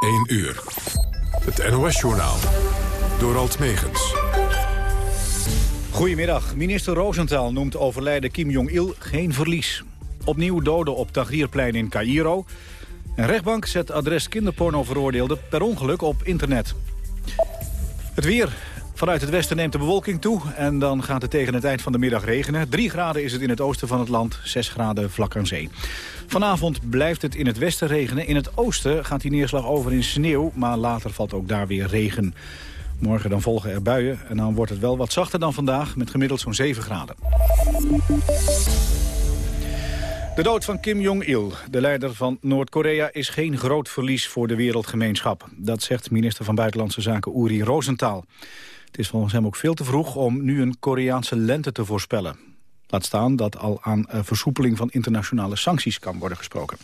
1 uur. Het NOS-journaal. Door Alt Megens. Goedemiddag. Minister Rosenthal noemt overlijden Kim Jong-il geen verlies. Opnieuw doden op Tahrirplein in Cairo. Een rechtbank zet adres kinderporno veroordeelde per ongeluk op internet. Het weer. Vanuit het westen neemt de bewolking toe en dan gaat het tegen het eind van de middag regenen. 3 graden is het in het oosten van het land, 6 graden vlak aan zee. Vanavond blijft het in het westen regenen. In het oosten gaat die neerslag over in sneeuw, maar later valt ook daar weer regen. Morgen dan volgen er buien en dan wordt het wel wat zachter dan vandaag... met gemiddeld zo'n 7 graden. De dood van Kim Jong-il, de leider van Noord-Korea... is geen groot verlies voor de wereldgemeenschap. Dat zegt minister van Buitenlandse Zaken Uri Rosenthal. Het is volgens hem ook veel te vroeg om nu een Koreaanse lente te voorspellen. Laat staan dat al aan uh, versoepeling van internationale sancties kan worden gesproken.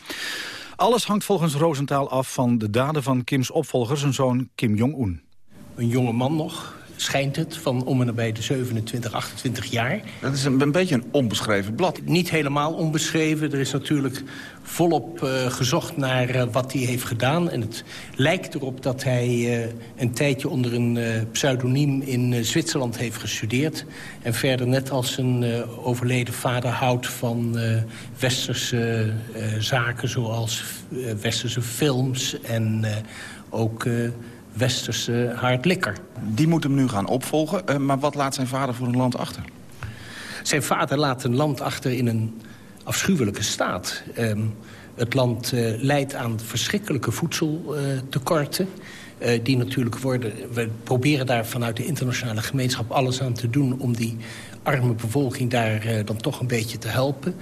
Alles hangt volgens Rosenthal af van de daden van Kims opvolger, zijn zoon Kim Jong-un. Een jonge man nog, schijnt het, van om en nabij de 27, 28 jaar. Dat is een, een beetje een onbeschreven blad. Niet helemaal onbeschreven. Er is natuurlijk volop uh, gezocht naar uh, wat hij heeft gedaan. En het lijkt erop dat hij uh, een tijdje onder een pseudoniem in Zwitserland heeft gestudeerd. En verder net als zijn overleden vader houdt van westerse zaken... zoals westerse films en ook westerse hard liquor. Die moet hem nu gaan opvolgen, uh, maar wat laat zijn vader voor een land achter? Zijn vader laat een land achter in een afschuwelijke staat. Um, het land uh, leidt aan verschrikkelijke voedseltekorten. Uh, die natuurlijk worden... We proberen daar vanuit de internationale gemeenschap alles aan te doen... om die arme bevolking daar uh, dan toch een beetje te helpen.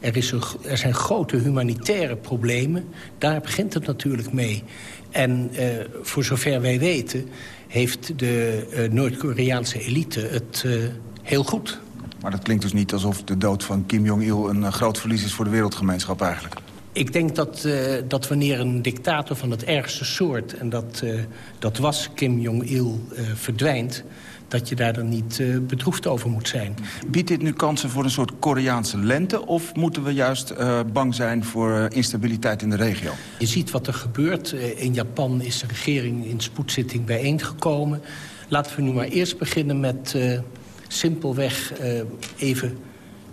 Er, is een, er zijn grote humanitaire problemen. Daar begint het natuurlijk mee. En uh, voor zover wij weten heeft de uh, Noord-Koreaanse elite het uh, heel goed. Maar dat klinkt dus niet alsof de dood van Kim Jong-il... een groot verlies is voor de wereldgemeenschap eigenlijk. Ik denk dat, uh, dat wanneer een dictator van het ergste soort... en dat, uh, dat was Kim Jong-il, uh, verdwijnt dat je daar dan niet uh, bedroefd over moet zijn. Biedt dit nu kansen voor een soort Koreaanse lente... of moeten we juist uh, bang zijn voor uh, instabiliteit in de regio? Je ziet wat er gebeurt. in Japan is de regering in spoedzitting bijeengekomen. Laten we nu maar eerst beginnen met simpelweg even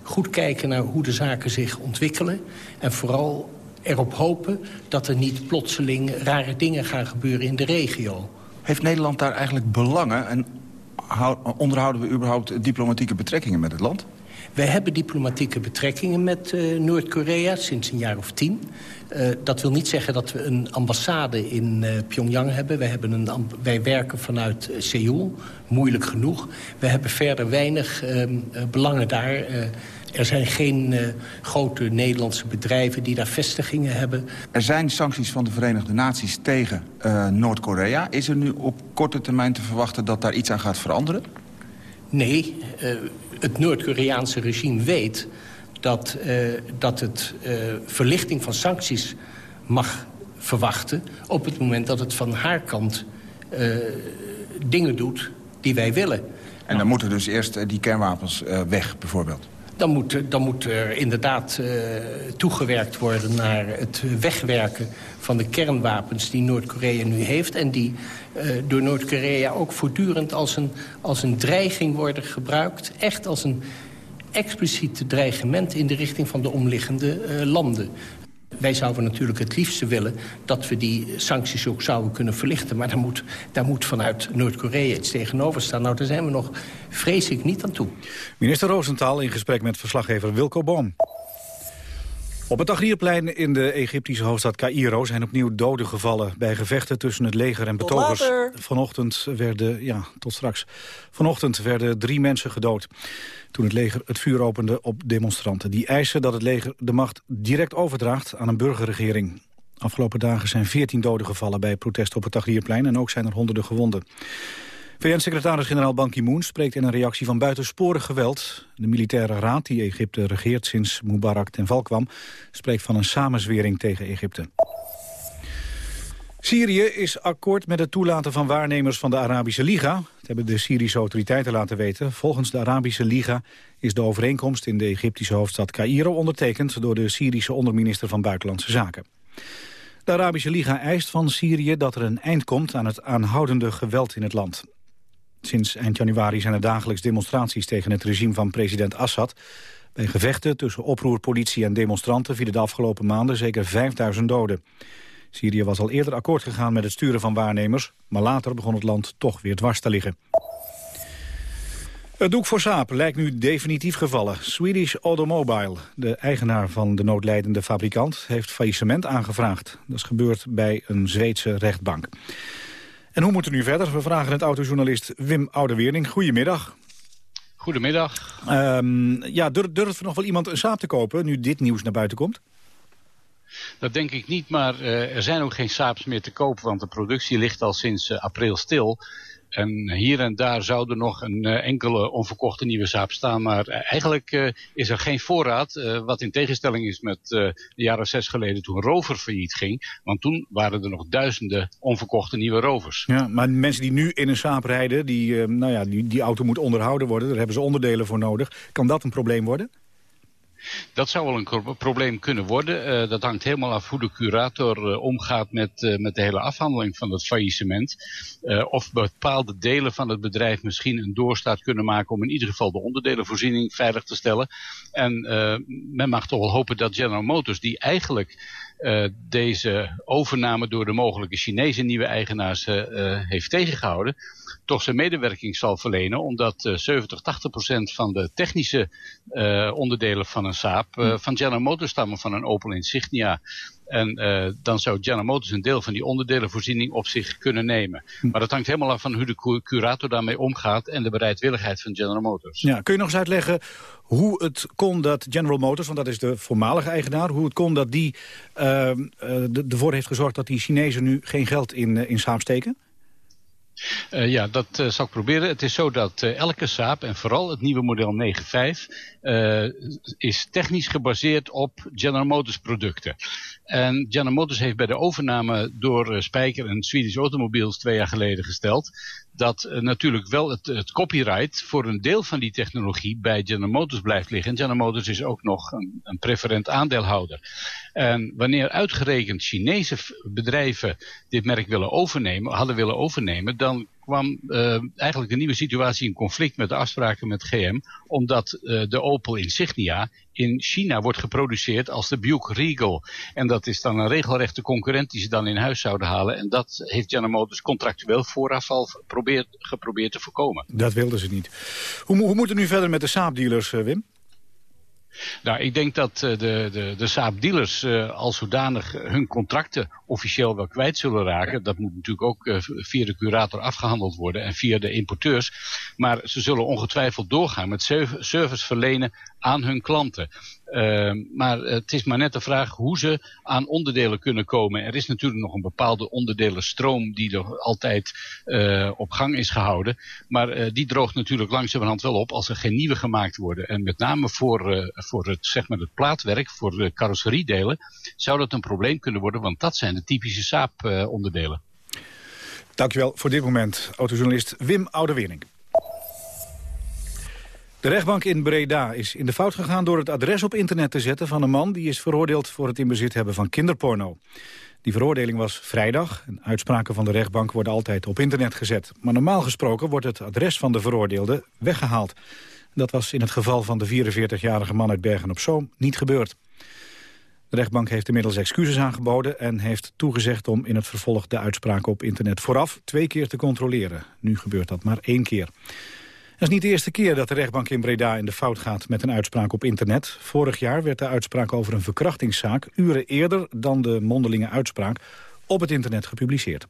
goed kijken... naar hoe de zaken zich ontwikkelen. En vooral erop hopen dat er niet plotseling rare dingen gaan gebeuren in de regio. Heeft Nederland daar eigenlijk belangen... En onderhouden we überhaupt diplomatieke betrekkingen met het land? Wij hebben diplomatieke betrekkingen met uh, Noord-Korea sinds een jaar of tien. Uh, dat wil niet zeggen dat we een ambassade in uh, Pyongyang hebben. Wij, hebben een, wij werken vanuit Seoul, moeilijk genoeg. We hebben verder weinig belangen daar. Er zijn geen uh, grote Nederlandse bedrijven die daar vestigingen hebben. Er zijn sancties van de Verenigde Naties tegen uh, Noord-Korea. Is er nu op korte termijn te verwachten dat daar iets aan gaat veranderen? Nee, uh, het Noord-Koreaanse regime weet dat, dat het verlichting van sancties mag verwachten... op het moment dat het van haar kant dingen doet die wij willen. En dan moeten dus eerst die kernwapens weg, bijvoorbeeld? Dan moet, dan moet er inderdaad uh, toegewerkt worden naar het wegwerken van de kernwapens die Noord-Korea nu heeft. En die uh, door Noord-Korea ook voortdurend als een, als een dreiging worden gebruikt. Echt als een expliciete dreigement in de richting van de omliggende uh, landen. Wij zouden natuurlijk het liefste willen dat we die sancties ook zouden kunnen verlichten. Maar daar moet, daar moet vanuit Noord-Korea iets tegenover staan. Nou, daar zijn we nog, vrees ik, niet aan toe. Minister Roosentaal in gesprek met verslaggever Wilco Boom. Op het Tagrierplein in de Egyptische hoofdstad Cairo zijn opnieuw doden gevallen bij gevechten tussen het leger en betogers. Vanochtend werden, ja, tot straks. Vanochtend werden drie mensen gedood toen het leger het vuur opende op demonstranten. Die eisen dat het leger de macht direct overdraagt aan een burgerregering. Afgelopen dagen zijn 14 doden gevallen bij protesten op het Tagrierplein en ook zijn er honderden gewonden. VN-secretaris-generaal Ban Ki-moon spreekt in een reactie van buitensporig geweld. De militaire raad die Egypte regeert sinds Mubarak ten val kwam... spreekt van een samenzwering tegen Egypte. Syrië is akkoord met het toelaten van waarnemers van de Arabische Liga. Dat hebben de Syrische autoriteiten laten weten. Volgens de Arabische Liga is de overeenkomst in de Egyptische hoofdstad Cairo ondertekend... door de Syrische onderminister van Buitenlandse Zaken. De Arabische Liga eist van Syrië dat er een eind komt aan het aanhoudende geweld in het land. Sinds eind januari zijn er dagelijks demonstraties tegen het regime van president Assad. Bij gevechten tussen oproerpolitie en demonstranten vielen de afgelopen maanden zeker 5000 doden. Syrië was al eerder akkoord gegaan met het sturen van waarnemers, maar later begon het land toch weer dwars te liggen. Het doek voor Saab lijkt nu definitief gevallen. Swedish Automobile, de eigenaar van de noodlijdende fabrikant... heeft faillissement aangevraagd. Dat is gebeurd bij een Zweedse rechtbank. En hoe moet het nu verder? We vragen het autojournalist Wim Oudeweerning. Goedemiddag. Goedemiddag. Um, ja, durft er nog wel iemand een Saab te kopen nu dit nieuws naar buiten komt? Dat denk ik niet, maar uh, er zijn ook geen Saabs meer te kopen, want de productie ligt al sinds uh, april stil. En hier en daar zouden nog een uh, enkele onverkochte nieuwe Saab staan. Maar uh, eigenlijk uh, is er geen voorraad. wat in tegenstelling is met de jaren zes geleden toen Rover failliet ging. Want toen waren er nog duizenden onverkochte nieuwe Rovers. Ja, maar mensen die nu in een Saab rijden, die, nou ja, die, die auto moet onderhouden worden. Daar hebben ze onderdelen voor nodig. Kan dat een probleem worden? Dat zou wel een probleem kunnen worden. Uh, dat hangt helemaal af hoe de curator uh, omgaat met, uh, met de hele afhandeling van het faillissement. of bepaalde delen van het bedrijf misschien een doorstaat kunnen maken om in ieder geval de onderdelenvoorziening veilig te stellen. En men mag toch wel hopen dat General Motors, die eigenlijk uh, deze overname door de mogelijke Chinese nieuwe eigenaars uh, heeft tegengehouden, toch zijn medewerking zal verlenen, omdat 70, 80 procent van de technische onderdelen van een Saab van General Motors stammen van een Opel Insignia. En uh, dan zou General Motors een deel van die onderdelenvoorziening op zich kunnen nemen. Hm. Maar dat hangt helemaal af van hoe de curator daarmee omgaat en de bereidwilligheid van General Motors. Ja, kun je nog eens uitleggen hoe het kon dat General Motors, want dat is de voormalige eigenaar, hoe het kon dat die uh, ervoor heeft gezorgd dat die Chinezen nu geen geld in, in Saab steken? Uh, ja, dat uh, zal ik proberen. Het is zo dat uh, elke Saab, en vooral het nieuwe model 9.5, is technisch gebaseerd op General Motors producten. En General Motors heeft bij de overname door Spijker en Swedish Automobiles twee jaar geleden gesteld dat uh, natuurlijk wel het, het, copyright voor een deel van die technologie bij General Motors blijft liggen. En General Motors is ook nog een, een preferent aandeelhouder. En wanneer uitgerekend Chinese bedrijven dit merk willen overnemen, hadden willen overnemen, dan kwam uh, eigenlijk de nieuwe situatie in conflict met de afspraken met GM, omdat uh, de Opel Insignia in China wordt geproduceerd als de Buick Regal. En dat is dan een regelrechte concurrent die ze dan in huis zouden halen. En dat heeft General Motors contractueel vooraf al geprobeerd, geprobeerd te voorkomen. Dat wilden ze niet. Hoe, hoe moet het nu verder met de Saab-dealers, uh, Wim? Nou, ik denk dat uh, de, de, de Saab-dealers uh, als zodanig hun contracten officieel wel kwijt zullen raken. Dat moet natuurlijk ook uh, via de curator afgehandeld worden en via de importeurs. Maar ze zullen ongetwijfeld doorgaan met service verlenen aan hun klanten. Uh, maar het is maar net de vraag hoe ze aan onderdelen kunnen komen. Er is natuurlijk nog een bepaalde onderdelenstroom die er altijd uh, op gang is gehouden. Maar uh, die droogt natuurlijk langzamerhand wel op als er geen nieuwe gemaakt worden. En met name voor, voor het, zeg maar het plaatwerk, voor de carrosseriedelen, zou dat een probleem kunnen worden. Want dat zijn de typische Saab-onderdelen. Dankjewel voor dit moment, autojournalist Wim Oudewiering. De rechtbank in Breda is in de fout gegaan door het adres op internet te zetten van een man die is veroordeeld voor het in bezit hebben van kinderporno. Die veroordeling was vrijdag. En uitspraken van de rechtbank worden altijd op internet gezet. Maar normaal gesproken wordt het adres van de veroordeelde weggehaald. Dat was in het geval van de 44-jarige man uit Bergen-op-Zoom niet gebeurd. De rechtbank heeft inmiddels excuses aangeboden en heeft toegezegd om in het vervolg de uitspraken op internet vooraf twee keer te controleren. Nu gebeurt dat maar één keer. Het is niet de eerste keer dat de rechtbank in Breda in de fout gaat met een uitspraak op internet. Vorig jaar werd de uitspraak over een verkrachtingszaak uren eerder dan de mondelinge uitspraak op het internet gepubliceerd.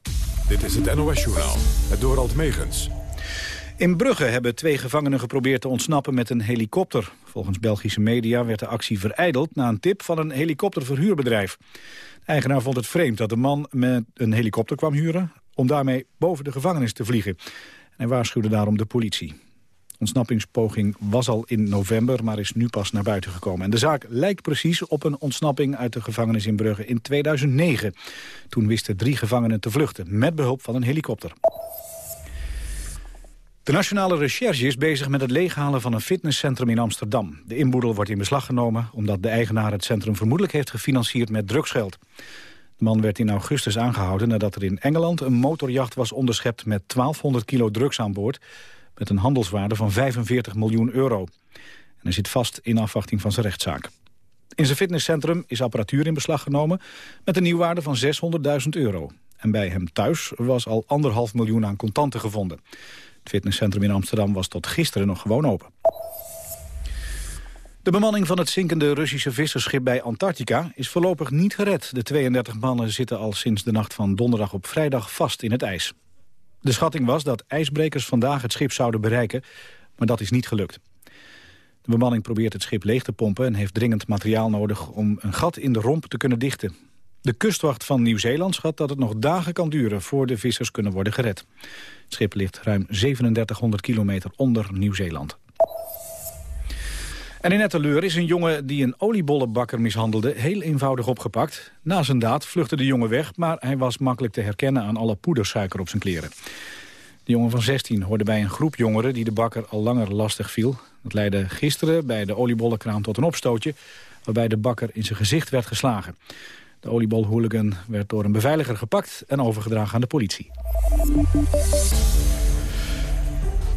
Dit is het NOS Journaal, het Dorald Megens. In Brugge hebben twee gevangenen geprobeerd te ontsnappen met een helikopter. Volgens Belgische media werd de actie vereideld na een tip van een helikopterverhuurbedrijf. De eigenaar vond het vreemd dat de man met een helikopter kwam huren... om daarmee boven de gevangenis te vliegen. En hij waarschuwde daarom de politie ontsnappingspoging was al in november, maar is nu pas naar buiten gekomen. En de zaak lijkt precies op een ontsnapping uit de gevangenis in Brugge in 2009. Toen wisten drie gevangenen te vluchten, met behulp van een helikopter. De Nationale Recherche is bezig met het leeghalen van een fitnesscentrum in Amsterdam. De inboedel wordt in beslag genomen omdat de eigenaar het centrum vermoedelijk heeft gefinancierd met drugsgeld. De man werd in augustus aangehouden nadat er in Engeland een motorjacht was onderschept met 1200 kilo drugs aan boord met een handelswaarde van 45 miljoen euro. En hij zit vast in afwachting van zijn rechtszaak. In zijn fitnesscentrum is apparatuur in beslag genomen met een nieuwwaarde van 600.000 euro. En bij hem thuis was al anderhalf miljoen aan contanten gevonden. Het fitnesscentrum in Amsterdam was tot gisteren nog gewoon open. De bemanning van het zinkende Russische visserschip bij Antarctica is voorlopig niet gered. De 32 mannen zitten al sinds de nacht van donderdag op vrijdag vast in het ijs. De schatting was dat ijsbrekers vandaag het schip zouden bereiken, maar dat is niet gelukt. De bemanning probeert het schip leeg te pompen en heeft dringend materiaal nodig om een gat in de romp te kunnen dichten. De kustwacht van Nieuw-Zeeland schat dat het nog dagen kan duren voor de vissers kunnen worden gered. Het schip ligt ruim 3700 kilometer onder Nieuw-Zeeland. En in Etteleur is een jongen die een oliebollenbakker mishandelde heel eenvoudig opgepakt. Na zijn daad vluchtte de jongen weg, maar hij was makkelijk te herkennen aan alle poedersuiker op zijn kleren. De jongen van 16 hoorde bij een groep jongeren die de bakker al langer lastig viel. Dat leidde gisteren bij de oliebollenkraam tot een opstootje... waarbij de bakker in zijn gezicht werd geslagen. De oliebolhooligan werd door een beveiliger gepakt en overgedragen aan de politie.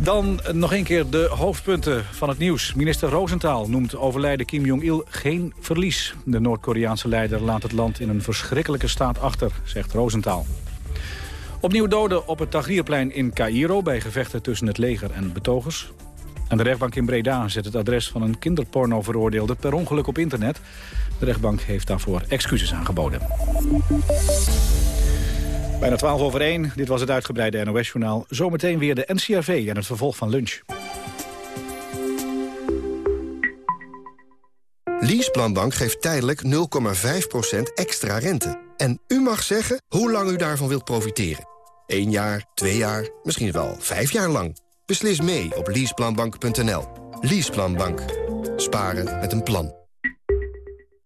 Dan nog een keer de hoofdpunten van het nieuws. Minister Roosentaal noemt overlijden Kim Jong-il geen verlies. De Noord-Koreaanse leider laat het land in een verschrikkelijke staat achter, zegt Roosentaal. Opnieuw doden op het Tahrirplein in Cairo... bij gevechten tussen het leger en betogers. En de rechtbank in Breda zet het adres van een kinderporno-veroordeelde... per ongeluk op internet. De rechtbank heeft daarvoor excuses aangeboden. Bijna 12 over 1. Dit was het uitgebreide NOS-journaal. Zometeen weer de NCRV en het vervolg van lunch. Leaseplanbank geeft tijdelijk 0,5% extra rente. En u mag zeggen hoe lang u daarvan wilt profiteren. 1 jaar, 2 jaar, misschien wel 5 jaar lang. Beslis mee op leaseplanbank.nl. Leaseplanbank. Sparen met een plan.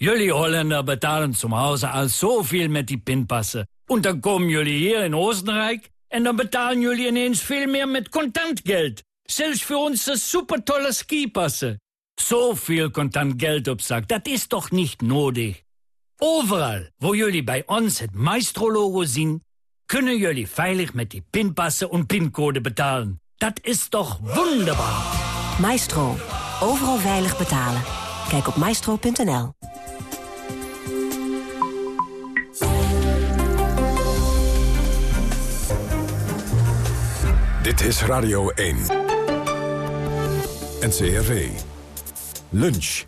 Jullie Holländer betalen zum Hause al zoveel met die pinpassen. En dan komen jullie hier in Oostenrijk en dan betalen jullie ineens veel meer met contant geld. Zelfs voor onze supertolle skipassen. Zoveel contant geld op zak, dat is toch niet nodig? Overal, waar jullie bij ons het Maestro-logo zien... kunnen jullie veilig met die pinpassen en pincode betalen. Dat is toch wonderbaar? Maestro. Overal veilig betalen. Kijk op maestro.nl. Dit is Radio 1. NCRV. Lunch.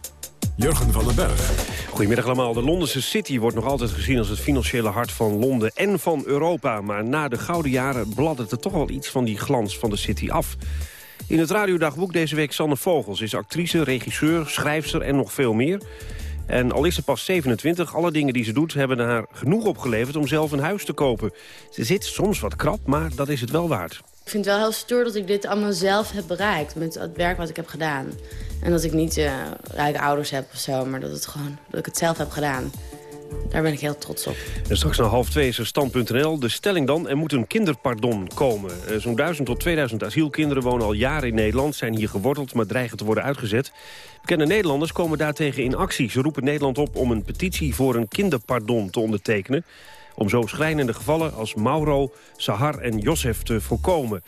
Jurgen van den Berg. Goedemiddag allemaal. De Londense City wordt nog altijd gezien als het financiële hart van Londen en van Europa. Maar na de gouden jaren bladdert er toch wel iets van die glans van de City af. In het radiodagboek deze week Sanne Vogels is actrice, regisseur, schrijfster en nog veel meer. En al is ze pas 27, alle dingen die ze doet hebben haar genoeg opgeleverd om zelf een huis te kopen. Ze zit soms wat krap, maar dat is het wel waard. Ik vind het wel heel stoer dat ik dit allemaal zelf heb bereikt met het werk wat ik heb gedaan. En dat ik niet rijke ouders heb of zo, maar dat, het gewoon, dat ik het zelf heb gedaan. Daar ben ik heel trots op. En straks na half twee is er stand.nl. De stelling dan, er moet een kinderpardon komen. Uh, Zo'n 1000 tot 2000 asielkinderen wonen al jaren in Nederland... zijn hier geworteld, maar dreigen te worden uitgezet. Bekende Nederlanders komen daartegen in actie. Ze roepen Nederland op om een petitie voor een kinderpardon te ondertekenen om zo schrijnende gevallen als Mauro, Sahar en Josef te voorkomen.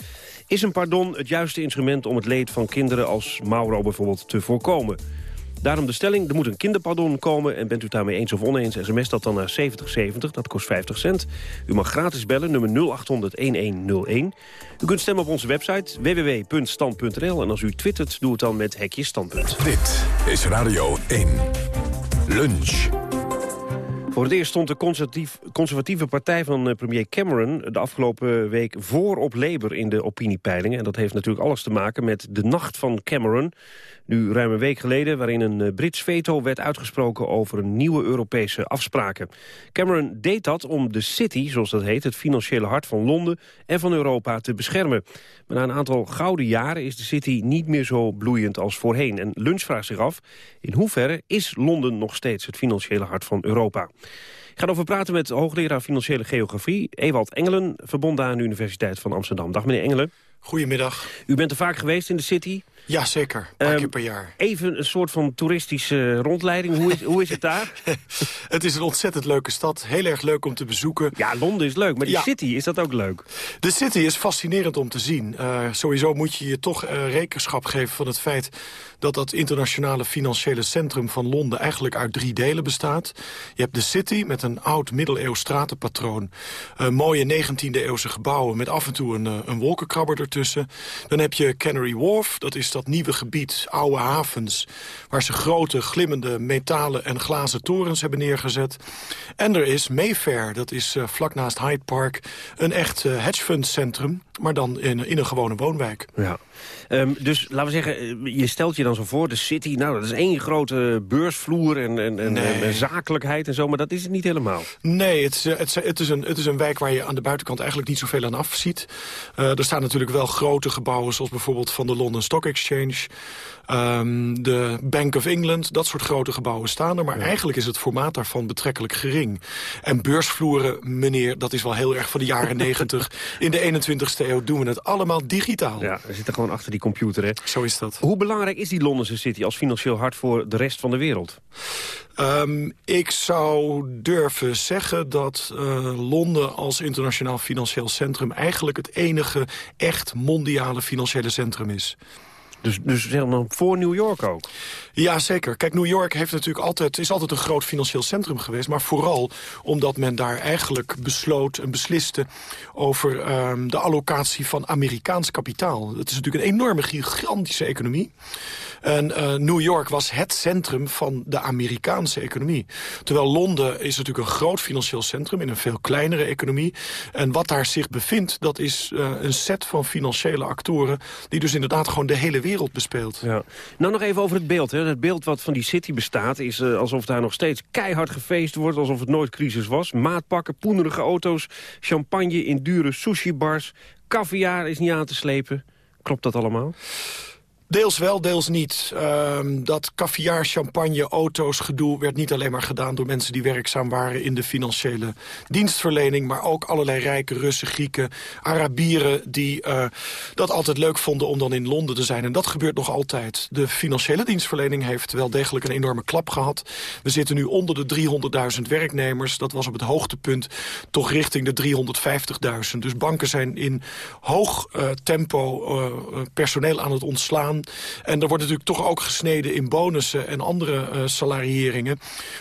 Is een pardon het juiste instrument om het leed van kinderen als Mauro bijvoorbeeld te voorkomen? Daarom de stelling, er moet een kinderpardon komen. En bent u daarmee eens of oneens, sms dat dan naar 7070. Dat kost 50 cent. U mag gratis bellen, nummer 0800-1101. U kunt stemmen op onze website www.stand.nl. En als u twittert, doe het dan met hekje standpunt. Dit is Radio 1. Lunch. Voor het eerst stond de conservatieve partij van eh, premier Cameron... de afgelopen week voor op Labour in de opiniepeilingen. En dat heeft natuurlijk alles te maken met de nacht van Cameron... Nu ruim een week geleden waarin een eh, Brits veto werd uitgesproken over nieuwe Europese afspraken. Cameron deed dat om de City, zoals dat heet, het financiële hart van Londen en van Europa te beschermen. Maar na een aantal gouden jaren is de City niet meer zo bloeiend als voorheen. En Lunch vraagt zich af, in hoeverre is Londen nog steeds het financiële hart van Europa? Ik ga over praten met hoogleraar Financiële Geografie, Ewald Engelen, verbonden aan de Universiteit van Amsterdam. Dag meneer Engelen. Goedemiddag. U bent er vaak geweest in de City? Ja, zeker. Een paar ehm, keer per jaar. Even een soort van toeristische rondleiding. Hoe is, hoe is het daar? het is een ontzettend leuke stad. Heel erg leuk om te bezoeken. Ja, Londen is leuk. Maar die city, is dat ook leuk? De city is fascinerend om te zien. Uh, sowieso moet je je toch uh, rekenschap geven van het feit... dat dat internationale financiële centrum van Londen... eigenlijk uit drie delen bestaat. Je hebt de city met een oud middeleeuws stratenpatroon. Uh, mooie 19e-eeuwse gebouwen met af en toe een, een wolkenkrabber Dan heb je Canary Wharf, dat is dat nieuwe gebied, oude havens... waar ze grote, glimmende metalen en glazen torens hebben neergezet. En er is Mayfair, dat is uh, vlak naast Hyde Park... een echt uh, hedgefundcentrum, maar dan in, in een gewone woonwijk. Ja. Um, dus laten we zeggen, eh, je stelt je dan zo voor, de city... nou, dat is één grote beursvloer en, en, en, en zakelijkheid en zo... maar dat is het niet helemaal. Nee, het is, het, het, is een, het is een wijk waar je aan de buitenkant eigenlijk niet zoveel aan afziet. Uh, er staan natuurlijk wel grote gebouwen, zoals bijvoorbeeld van de London Stock Exchange... Um, de Bank of England, dat soort grote gebouwen staan er. Maar eigenlijk is het formaat daarvan betrekkelijk gering. En beursvloeren, meneer, dat is wel heel erg van de jaren negentig. In de 21ste eeuw doen we het allemaal digitaal. Ja, we zitten gewoon achter die computer, hè? Zo is dat. Hoe belangrijk is die Londense City als financieel hart voor de rest van de wereld? Um, ik zou durven zeggen dat uh, Londen als internationaal financieel centrum... eigenlijk het enige echt mondiale financiële centrum is. Dus, dus dan voor New York ook? Ja, zeker. Kijk, New York heeft natuurlijk altijd, is altijd een groot financieel centrum geweest. Maar vooral omdat men daar eigenlijk besloot en besliste... over um, de allocatie van Amerikaans kapitaal. Het is natuurlijk een enorme, gigantische economie. En uh, New York was het centrum van de Amerikaanse economie. Terwijl Londen is natuurlijk een groot financieel centrum... in een veel kleinere economie. En wat daar zich bevindt, dat is uh, een set van financiële actoren... die dus inderdaad gewoon de hele wereld bespeelt. Ja. Nou nog even over het beeld. Hè. Het beeld wat van die city bestaat is uh, alsof daar nog steeds keihard gefeest wordt... alsof het nooit crisis was. Maatpakken, poenerige auto's, champagne in dure sushi-bars... caviar is niet aan te slepen. Klopt dat allemaal? Deels wel, deels niet. Um, dat caviar, champagne, auto's, gedoe werd niet alleen maar gedaan... door mensen die werkzaam waren in de financiële dienstverlening... maar ook allerlei rijke Russen, Grieken, Arabieren... die uh, dat altijd leuk vonden om dan in Londen te zijn. En dat gebeurt nog altijd. De financiële dienstverlening heeft wel degelijk een enorme klap gehad. We zitten nu onder de 300.000 werknemers. Dat was op het hoogtepunt toch richting de 350.000. Dus banken zijn in hoog uh, tempo uh, personeel aan het ontslaan... En er wordt natuurlijk toch ook gesneden in bonussen en andere uh, salarieringen.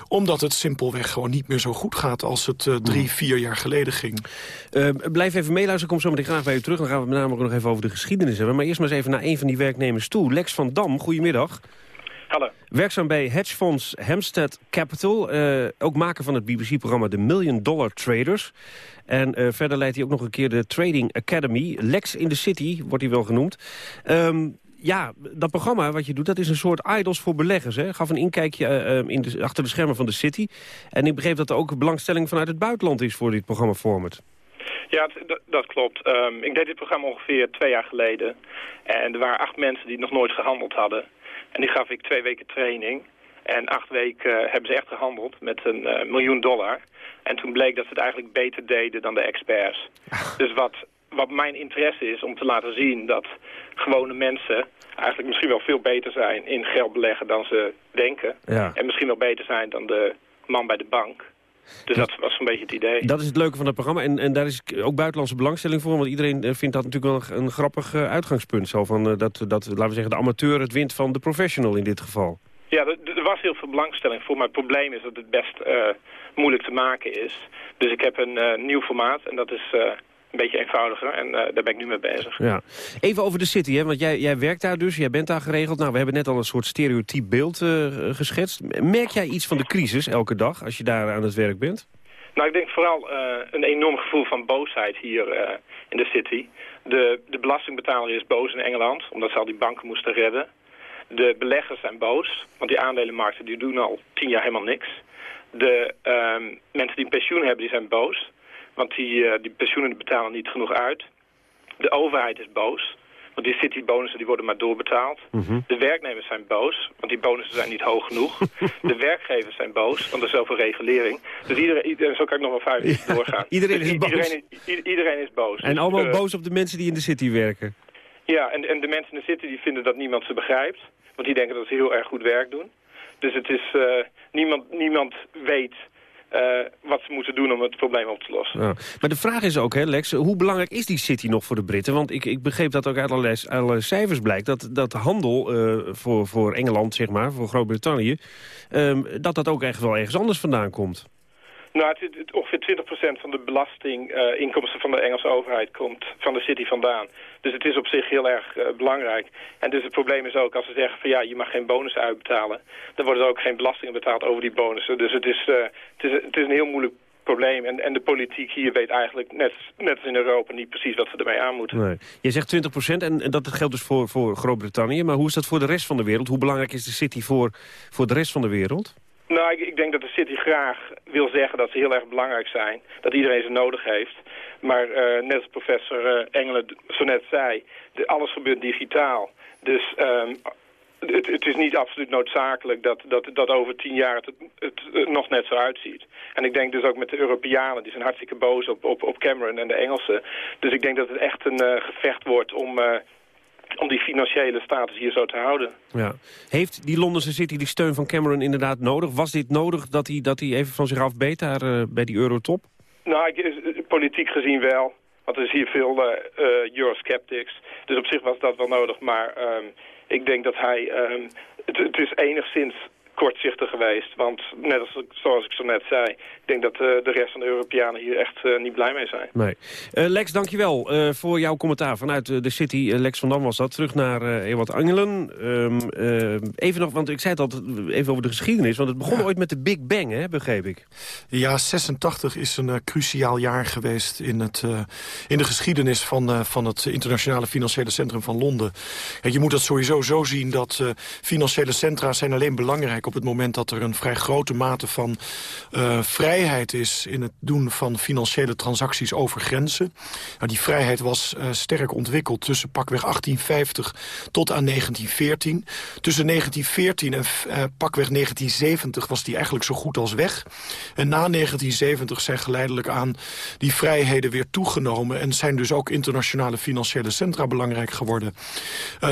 Omdat het simpelweg gewoon niet meer zo goed gaat als het uh, drie, vier jaar geleden ging. Uh, blijf even meeluisteren, ik kom zo meteen graag bij u terug. Dan gaan we met name ook nog even over de geschiedenis hebben. Maar eerst maar eens even naar een van die werknemers toe. Lex van Dam, goedemiddag. Hallo. Werkzaam bij hedgefonds Hampstead Capital. Uh, ook maker van het BBC-programma The Million Dollar Traders. En uh, verder leidt hij ook nog een keer de Trading Academy. Lex in the City wordt hij wel genoemd. Um, ja, dat programma wat je doet, dat is een soort idols voor beleggers. Hè? Gaf een inkijkje uh, in de, achter de schermen van de City. En ik begreep dat er ook belangstelling vanuit het buitenland is voor dit programma Format. Ja, dat klopt. Um, ik deed dit programma ongeveer twee jaar geleden. En er waren acht mensen die nog nooit gehandeld hadden. En die gaf ik twee weken training. En acht weken uh, hebben ze echt gehandeld met een uh, miljoen dollar. En toen bleek dat ze het eigenlijk beter deden dan de experts. Dus wat wat mijn interesse is om te laten zien dat gewone mensen eigenlijk misschien wel veel beter zijn in geld beleggen dan ze denken. Ja. En misschien wel beter zijn dan de man bij de bank. Dus dat was een beetje het idee. Dat is het leuke van het programma. En, en daar is ook buitenlandse belangstelling voor. Want iedereen eh, vindt dat natuurlijk wel een, grappig uh, uitgangspunt. Zo van, uh, dat, dat, laten we zeggen, de amateur het wint van de professional in dit geval. Ja, er, was heel veel belangstelling voor, maar het probleem is dat het best moeilijk te maken is. Dus ik heb een nieuw formaat en dat is een beetje eenvoudiger. En daar ben ik nu mee bezig. Ja. Even over de city, hè? want jij, jij werkt daar dus, jij bent daar geregeld. Nou, we hebben net al een soort stereotyp beeld geschetst. Merk jij iets van de crisis elke dag als je daar aan het werk bent? Nou, ik denk vooral een enorm gevoel van boosheid hier in de city. De, de belastingbetaler is boos in Engeland, omdat ze al die banken moesten redden. De beleggers zijn boos, want die aandelenmarkten die doen al tien jaar helemaal niks. De um, mensen die een pensioen hebben, die zijn boos, want die, uh, die pensioenen betalen niet genoeg uit. De overheid is boos, want die citybonussen die worden maar doorbetaald. Mhm. De werknemers zijn boos, want die bonussen zijn niet hoog genoeg. de werkgevers zijn boos, want er is zoveel regulering. Dus iedereen, iedereen zo kan ik nog wel vijf minuten doorgaan. iedereen is boos. Iedereen, iedereen, is boos. En dus, allemaal uh, boos op de mensen die in de city werken. Ja, en, en de mensen in de city die vinden dat niemand ze begrijpt. Want die denken dat ze heel erg goed werk doen. Dus het is, uh, niemand, niemand weet wat ze moeten doen om het probleem op te lossen. Ja. Maar de vraag is ook, hè, Lex, hoe belangrijk is die city nog voor de Britten? Want ik, ik begreep dat ook uit allerlei, cijfers blijkt... dat, dat handel uh, voor, voor Engeland, zeg maar, voor Groot-Brittannië... Um, dat dat ook echt wel ergens anders vandaan komt. Nou, het, ongeveer 20% van de belastinginkomsten uh, van de Engelse overheid komt van de city vandaan. Dus het is op zich heel erg uh, belangrijk. En dus het probleem is ook als ze zeggen van ja, je mag geen bonus uitbetalen. Dan worden er ook geen belastingen betaald over die bonussen. Dus het is, uh, het is, het is een heel moeilijk probleem. En, en de politiek hier weet eigenlijk, net, net als in Europa, niet precies wat ze ermee aan moeten. Nee. Je zegt 20% en, en dat geldt dus voor, voor Groot-Brittannië. Maar hoe is dat voor de rest van de wereld? Hoe belangrijk is de city voor, voor de rest van de wereld? Nou, ik, ik, denk dat de City graag wil zeggen dat ze heel erg belangrijk zijn. Dat iedereen ze nodig heeft. Maar uh, net als professor uh, Engelen zo net zei, alles gebeurt digitaal. Dus um, het, het, is niet absoluut noodzakelijk dat, dat, dat over tien jaar het, het, nog net zo uitziet. En ik denk dus ook met de Europeanen, die zijn hartstikke boos op, op, op Cameron en de Engelsen. Dus ik denk dat het echt een uh, gevecht wordt om om die financiële status hier zo te houden. Ja. Heeft die Londense City die steun van Cameron inderdaad nodig? Was dit nodig dat hij, dat hij even van zich afbeet daar uh, bij die eurotop? Nou, ik, politiek gezien wel. Want er is hier veel uh, uh, Eurosceptics. Dus op zich was dat wel nodig. Maar um, ik denk dat hij... Um, het, het is enigszins kortzichtig geweest. Want net als, zoals ik zo net zei... ik denk dat uh, de rest van de Europeanen hier echt uh, niet blij mee zijn. Nee. Uh, Lex, dankjewel voor jouw commentaar vanuit de City. Lex van Dam was dat. Terug naar Ewald Angelen. Um, even nog, want ik zei het altijd even over de geschiedenis. Want het begon ja. ooit met de Big Bang, hè, begreep ik. Ja, 86 is een cruciaal jaar geweest... in, het, in de geschiedenis van, van het internationale financiële centrum van Londen. je moet dat sowieso zo zien dat financiële centra zijn alleen belangrijk op het moment dat er een vrij grote mate van uh, vrijheid is... in het doen van financiële transacties over grenzen. Nou, die vrijheid was uh, sterk ontwikkeld tussen pakweg 1850 tot aan 1914. Tussen 1914 en uh, pakweg 1970 was die eigenlijk zo goed als weg. En na 1970 zijn geleidelijk aan die vrijheden weer toegenomen... en zijn dus ook internationale financiële centra belangrijk geworden.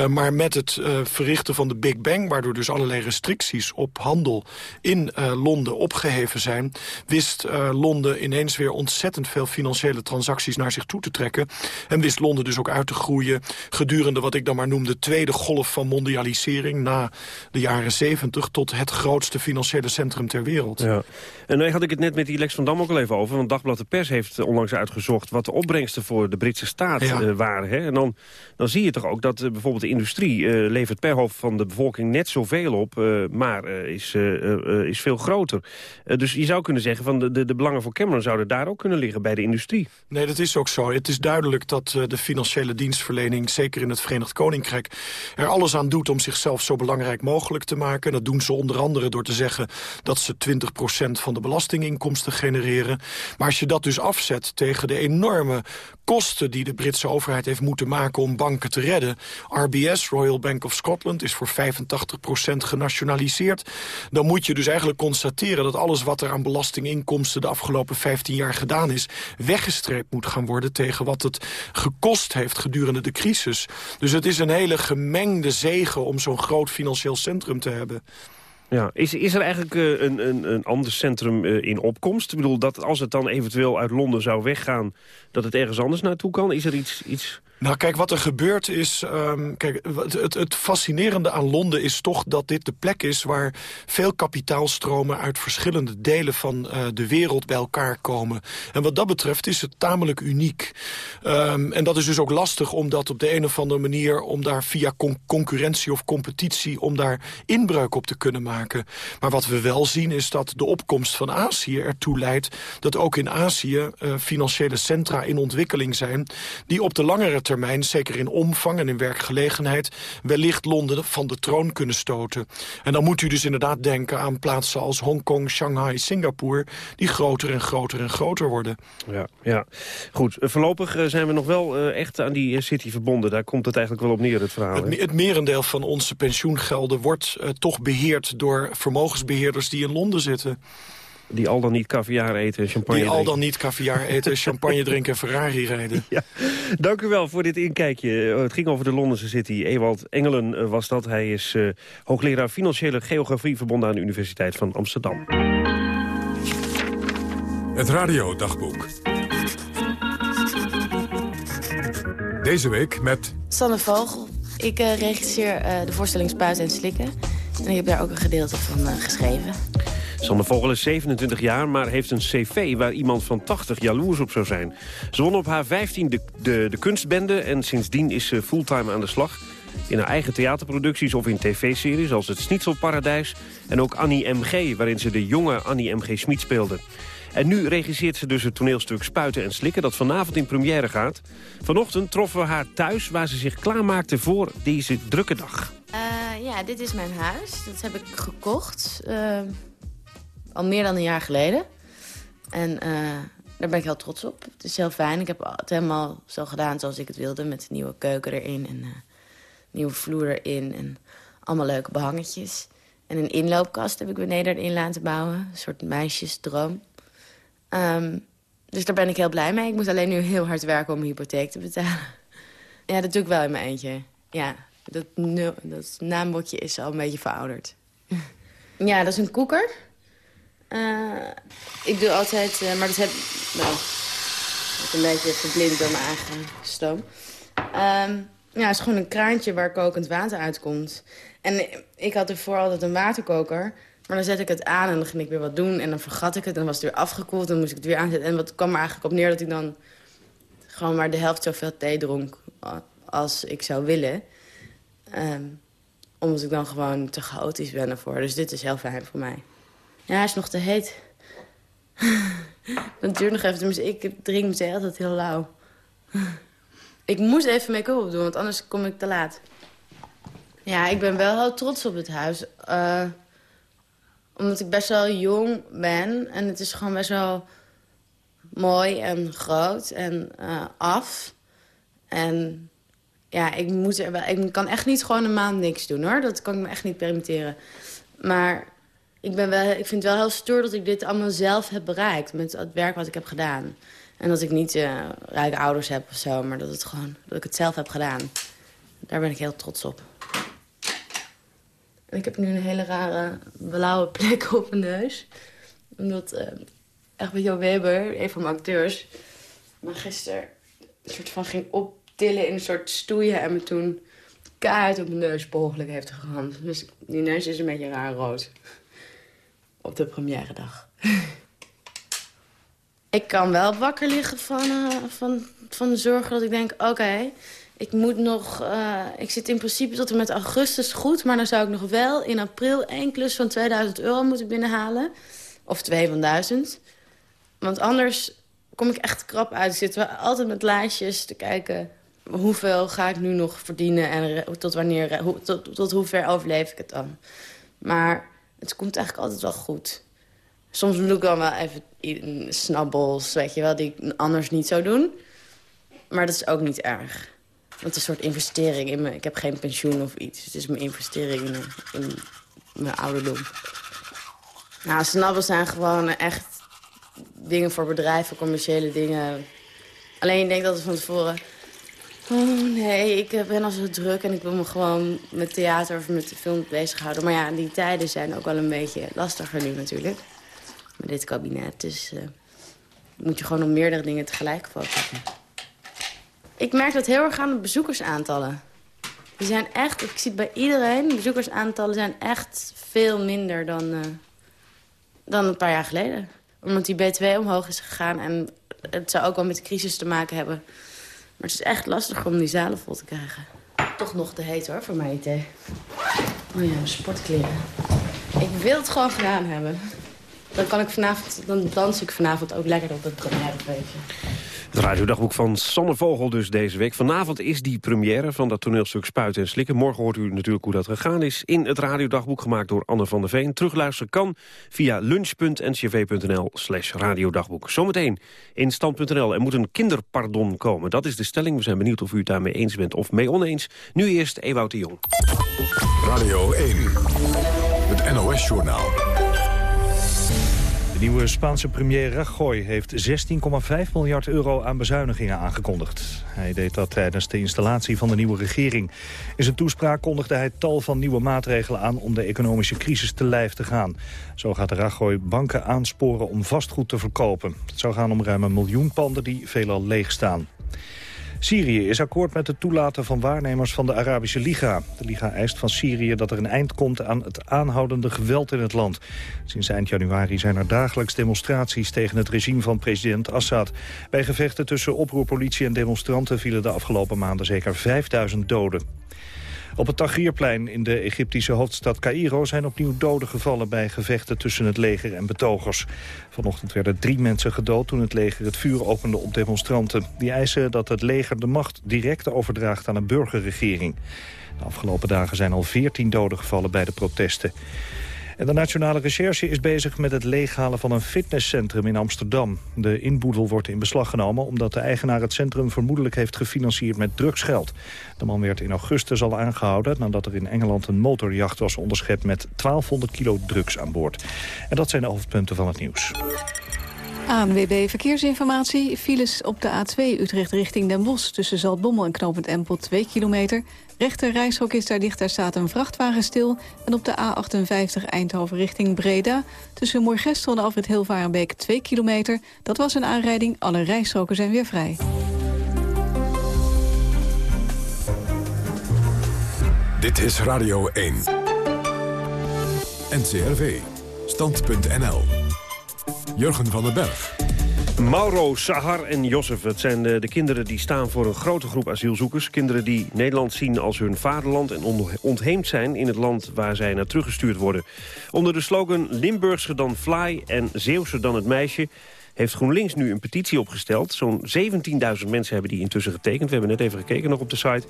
maar met het verrichten van de Big Bang... waardoor dus allerlei restricties op handel in uh, Londen opgeheven zijn... wist uh, Londen ineens weer ontzettend veel financiële transacties naar zich toe te trekken. En wist Londen dus ook uit te groeien gedurende wat ik dan maar noem... de tweede golf van mondialisering na de jaren 70... tot het grootste financiële centrum ter wereld. Ja. En nu had ik het net met die Lex van Dam ook al even over... want Dagblad de Pers heeft onlangs uitgezocht... wat de opbrengsten voor de Britse staat ja. uh, waren. Hè? En dan, dan zie je toch ook dat bijvoorbeeld de industrie... levert per hoofd van de bevolking net zoveel op... maar is, uh, is veel groter. Dus je zou kunnen zeggen, van de, de, de belangen voor Cameron zouden daar ook kunnen liggen bij de industrie. Nee, dat is ook zo. Het is duidelijk dat de financiële dienstverlening, zeker in het Verenigd Koninkrijk, er alles aan doet om zichzelf zo belangrijk mogelijk te maken. Dat doen ze onder andere door te zeggen dat ze 20% van de belastinginkomsten genereren. Maar als je dat dus afzet tegen de enorme kosten die de Britse overheid heeft moeten maken om banken te redden. RBS, Royal Bank of Scotland, is voor 85% genationaliseerd. Dan moet je dus eigenlijk constateren dat alles wat er aan belastinginkomsten de afgelopen 15 jaar gedaan is, weggestreept moet gaan worden tegen wat het gekost heeft gedurende de crisis. Dus het is een hele gemengde zegen om zo'n groot financieel centrum te hebben. Ja, is, is er eigenlijk uh, een, een, een ander centrum uh, in opkomst? Ik bedoel, dat als het dan eventueel uit Londen zou weggaan... dat het ergens anders naartoe kan? Is er iets... iets... Nou, kijk, wat er gebeurt is... Um, kijk, het, het, fascinerende aan Londen is toch dat dit de plek is... waar veel kapitaalstromen uit verschillende delen van uh, de wereld bij elkaar komen. En wat dat betreft is het tamelijk uniek. Um, en dat is dus ook lastig om dat op de een of andere manier... om daar via con concurrentie of competitie... om daar inbreuk op te kunnen maken. Maar wat we wel zien is dat de opkomst van Azië ertoe leidt... dat ook in Azië uh, financiële centra in ontwikkeling zijn... die op de langere termijn, zeker in omvang en in werkgelegenheid... wellicht Londen van de troon kunnen stoten. En dan moet u dus inderdaad denken aan plaatsen als Hongkong, Shanghai, Singapore... die groter en groter en groter worden. Ja, ja. goed. Eh, voorlopig eh, zijn we nog wel uh, echt aan die city verbonden. Daar komt het eigenlijk wel op neer, het verhaal. Het, het merendeel van onze pensioengelden wordt uh, toch beheerd... door vermogensbeheerders die in Londen zitten. Die al dan niet caviar eten en champagne Die al dan niet caviar eten, champagne drinken en Ferrari rijden. Ja. Dank u wel voor dit inkijkje. Oh, het ging over de Londense City. Ewald Engelen eh, was dat. Hij is uh, hoogleraar financiële geografie... verbonden aan de Universiteit van Amsterdam. Het Radio Dagboek. Deze week met... Sanne Vogel. Ik uh, regisseer uh, de voorstelling Spuiten en Slikken. En ik heb daar ook een gedeelte van uh, geschreven. Sander Vogel is 27 jaar, maar heeft een cv waar iemand van 80 jaloers op zou zijn. Ze won op haar 15 de, de, de kunstbende en sindsdien is ze fulltime aan de slag. In haar eigen theaterproducties of in tv-series als het Schnitzelparadijs... en ook Annie M.G., waarin ze de jonge Annie M.G. Smit speelde. En nu regisseert ze dus het toneelstuk Spuiten en Slikken... dat vanavond in première gaat. Vanochtend troffen we haar thuis waar ze zich klaarmaakte voor deze drukke dag. Uh, ja, dit is mijn huis. Dat heb ik gekocht. Uh, al meer dan een jaar geleden. En uh, daar ben ik heel trots op. Het is heel fijn. Ik heb het helemaal zo gedaan zoals ik het wilde. Met een nieuwe keuken erin en een nieuwe vloer erin. En allemaal leuke behangetjes. En een inloopkast heb ik beneden erin laten bouwen. Een soort meisjesdroom. Um, dus daar ben ik heel blij mee. Ik moet alleen nu heel hard werken om mijn hypotheek te betalen. Ja, dat doe ik wel in mijn eentje. Ja, dat, dat naambordje is al een beetje verouderd. Ja, dat is een koeker. Uh, ik doe altijd, uh, maar dat heb nou, ik een beetje verblind door mijn eigen stoom. Um, ja, het is gewoon een kraantje waar kokend water uitkomt. En ik had ervoor altijd een waterkoker. Maar dan zet ik het aan en dan ging ik weer wat doen. En dan vergat ik het en dan was het weer afgekoeld. Dan moest ik het weer aanzetten. En wat kwam er eigenlijk op neer dat ik dan gewoon maar de helft zoveel thee dronk als ik zou willen. Um, omdat ik dan gewoon te chaotisch ben ervoor. Dus dit is heel fijn voor mij. Ja, hij is nog te heet. dat duurt nog even. Dus ik drink meteen altijd heel lauw. ik moest even make-up op doen, want anders kom ik te laat. Ja, ik ben wel heel trots op het huis. Uh, omdat ik best wel jong ben. En het is gewoon best wel mooi en groot en uh, af. En ja, ik, moet er wel, ik kan echt niet gewoon een maand niks doen, hoor. Dat kan ik me echt niet permitteren. Maar ik, ben wel, ik vind het wel heel stoer dat ik dit allemaal zelf heb bereikt. Met het werk wat ik heb gedaan. En dat ik niet uh, rijke ouders heb of zo, maar dat, het gewoon, dat ik het zelf heb gedaan. Daar ben ik heel trots op. Ik heb nu een hele rare blauwe plek op mijn neus. Omdat echt met Jo Weber, een van mijn acteurs... maar gisteren een soort van ging optillen in een soort stoeien... en me toen kaart op mijn neus per heeft gegaan. Dus die neus is een beetje raar rood op de première dag. ik kan wel wakker liggen van, uh, van, van de zorgen dat ik denk... oké, ik moet nog... Uh, ik zit in principe tot en met augustus goed... maar dan zou ik nog wel in april één klus van 2000 euro moeten binnenhalen. Of twee van duizend. Want anders kom ik echt krap uit. Ik zit altijd met lijstjes te kijken... hoeveel ga ik nu nog verdienen en tot wanneer... tot, tot hoe ver overleef ik het dan. Maar het komt eigenlijk altijd wel goed. Soms doe ik dan wel even snabbels, weet je wel, die ik anders niet zou doen. Maar dat is ook niet erg. Want het is een soort investering in me. Ik heb geen pensioen of iets. Het is mijn investering in, in mijn ouderdom. Nou, snabbels zijn gewoon echt dingen voor bedrijven, commerciële dingen. Alleen je denkt altijd van tevoren... Oh nee, ik ben al zo druk en ik wil me gewoon met theater of met de film bezighouden. Maar ja, die tijden zijn ook wel een beetje lastiger nu natuurlijk. Met dit kabinet, dus uh, moet je gewoon op meerdere dingen tegelijk focussen. Ik merk dat heel erg aan de bezoekersaantallen. Die zijn echt, ik zie het bij iedereen, de bezoekersaantallen zijn echt veel minder dan, uh, dan een paar jaar geleden. Omdat die BTW omhoog is gegaan en het zou ook wel met de crisis te maken hebben. Maar het is echt lastig om die zalen vol te krijgen. Toch nog te heet hoor, voor mij idee. Oh ja, sportkleren. Ik wil het gewoon gedaan hebben. Dan, kan ik vanavond, dan dans ik vanavond ook lekker op het premièrefeestje. Het radiodagboek van Sanne Vogel dus deze week. Vanavond is die première van dat toneelstuk Spuiten en Slikken. Morgen hoort u natuurlijk hoe dat gegaan is. In het radiodagboek gemaakt door Anne van der Veen. Terugluisteren kan via lunch.ncv.nl slash radiodagboek. Zometeen in stand.nl. Er moet een kinderpardon komen. Dat is de stelling. We zijn benieuwd of u het daarmee eens bent of mee oneens. Nu eerst Ewout de Jong. Radio 1. Het NOS-journaal. De nieuwe Spaanse premier Rajoy heeft 16,5 miljard euro aan bezuinigingen aangekondigd. Hij deed dat tijdens de installatie van de nieuwe regering. In zijn toespraak kondigde hij tal van nieuwe maatregelen aan om de economische crisis te lijf te gaan. Zo gaat Rajoy banken aansporen om vastgoed te verkopen. Het zou gaan om ruim een miljoen panden die veelal leeg staan. Syrië is akkoord met het toelaten van waarnemers van de Arabische Liga. De Liga eist van Syrië dat er een eind komt aan het aanhoudende geweld in het land. Sinds eind januari zijn er dagelijks demonstraties tegen het regime van president Assad. Bij gevechten tussen oproerpolitie en demonstranten vielen de afgelopen maanden zeker 5000 doden. Op het Tahrirplein in de Egyptische hoofdstad Cairo zijn opnieuw doden gevallen bij gevechten tussen het leger en betogers. Vanochtend werden drie mensen gedood toen het leger het vuur opende op demonstranten. Die eisen dat het leger de macht direct overdraagt aan een burgerregering. De afgelopen dagen zijn al veertien doden gevallen bij de protesten. De Nationale Recherche is bezig met het leeghalen van een fitnesscentrum in Amsterdam. De inboedel wordt in beslag genomen omdat de eigenaar het centrum vermoedelijk heeft gefinancierd met drugsgeld. De man werd in augustus al aangehouden nadat er in Engeland een motorjacht was onderschept met 1200 kilo drugs aan boord. En dat zijn de hoofdpunten van het nieuws. ANWB Verkeersinformatie. Files op de A2 Utrecht richting Den Bosch... tussen Zaltbommel en Knopend Empel 2 kilometer. Rechter reishok is daar dicht, daar staat een vrachtwagen stil. En op de A58 Eindhoven richting Breda... tussen Moergestel en Alfred Hilvarenbeek 2 kilometer. Dat was een aanrijding, alle rijstroken zijn weer vrij. Dit is Radio 1. NCRV. Stand.nl. Jurgen van den Berg. Mauro, Sahar en Josef, het zijn de, de, kinderen die staan voor een grote groep asielzoekers. Kinderen die Nederland zien als hun vaderland en ontheemd zijn in het land waar zij naar teruggestuurd worden. Onder de slogan Limburgse dan fly en Zeeuwse dan het meisje heeft GroenLinks nu een petitie opgesteld. Zo'n 17.000 mensen hebben die intussen getekend. We hebben net even gekeken nog op de site.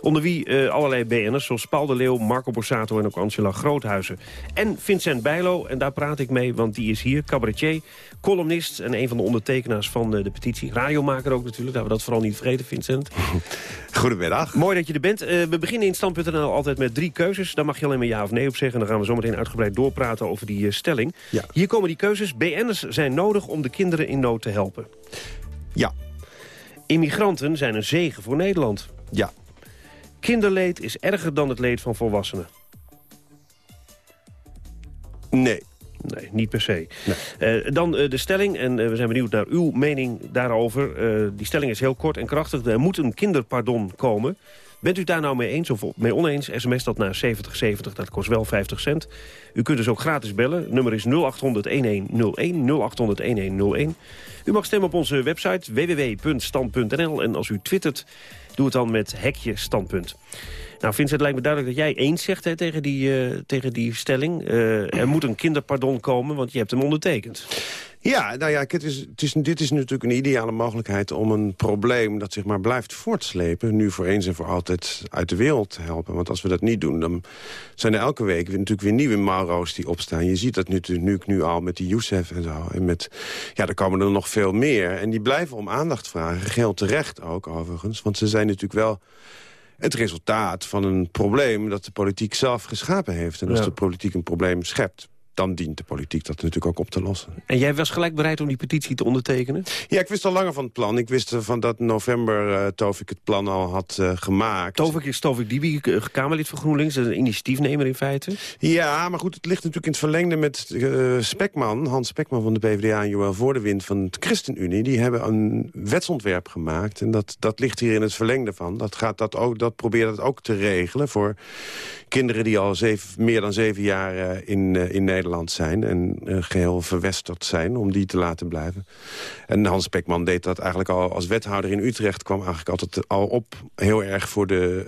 Onder wie uh, allerlei BN'ers zoals Paul de Leeuw, Marco Borsato en ook Angela Groothuizen. En Vincent Bijlo, en daar praat ik mee, want die is hier, cabaretier columnist en een van de ondertekenaars van de, de petitie. Radiomaker ook natuurlijk, laten we dat vooral niet vergeten, Vincent. Goedemiddag. Mooi dat je er bent. Uh, we beginnen in Stand.nl altijd met drie keuzes. Daar mag je alleen maar ja of nee op zeggen. Dan gaan we zometeen uitgebreid doorpraten over die uh, stelling. Ja. Hier komen die keuzes. BN'ers zijn nodig om de kinderen in nood te helpen. Ja. Immigranten zijn een zegen voor Nederland. Ja. Kinderleed is erger dan het leed van volwassenen. Nee. Nee, niet per se. Uh, dan uh, de stelling, en uh, we zijn benieuwd naar uw mening daarover. die stelling is heel kort en krachtig. Er moet een kinderpardon komen. Bent u daar nou mee eens of mee oneens? SMS dat naar 7070, dat kost wel 50 cent. U kunt dus ook gratis bellen. Nummer is 0800-1101, 0800-1101. U mag stemmen op onze website www.stand.nl. En als u twittert, doe het dan met hekje standpunt. Nou, Vincent, het lijkt me duidelijk dat jij eens zegt hè, tegen, die, uh, tegen die stelling. Uh, er moet een kinderpardon komen, want je hebt hem ondertekend. Ja, nou ja, het is, het is, dit is natuurlijk een ideale mogelijkheid om een probleem dat zich maar blijft voortslepen... nu voor eens en voor altijd uit de wereld te helpen. Want als we dat niet doen, dan zijn er elke week natuurlijk weer nieuwe Mauro's die opstaan. Je ziet dat nu, nu, nu al met die Youssef en zo. En met, ja, er komen er nog veel meer. En die blijven om aandacht vragen, geheel terecht ook overigens. Want ze zijn natuurlijk wel het resultaat van een probleem dat de politiek zelf geschapen heeft. En als de politiek een probleem schept, dan dient de politiek dat natuurlijk ook op te lossen. En jij was gelijk bereid om die petitie te ondertekenen? Ja, ik wist al langer van het plan. Ik wist van dat november uh, Tovik het plan al had uh, gemaakt. Tovik is Tovik Dibi, Kamerlid van GroenLinks, een initiatiefnemer in feite. Ja, maar goed, het ligt natuurlijk in het verlengde met uh, Spekman, Hans Spekman van de PvdA en Joël Voordewind van de ChristenUnie. Die hebben een wetsontwerp gemaakt en dat, dat ligt hier in het verlengde van. Dat, gaat dat, ook, dat probeert het ook te regelen voor kinderen die al zeven, meer dan zeven jaar in, in Nederland zijn... en geheel verwesterd zijn, om die te laten blijven. En Hans Spekman deed dat eigenlijk al als wethouder in Utrecht... kwam eigenlijk altijd al op heel erg voor de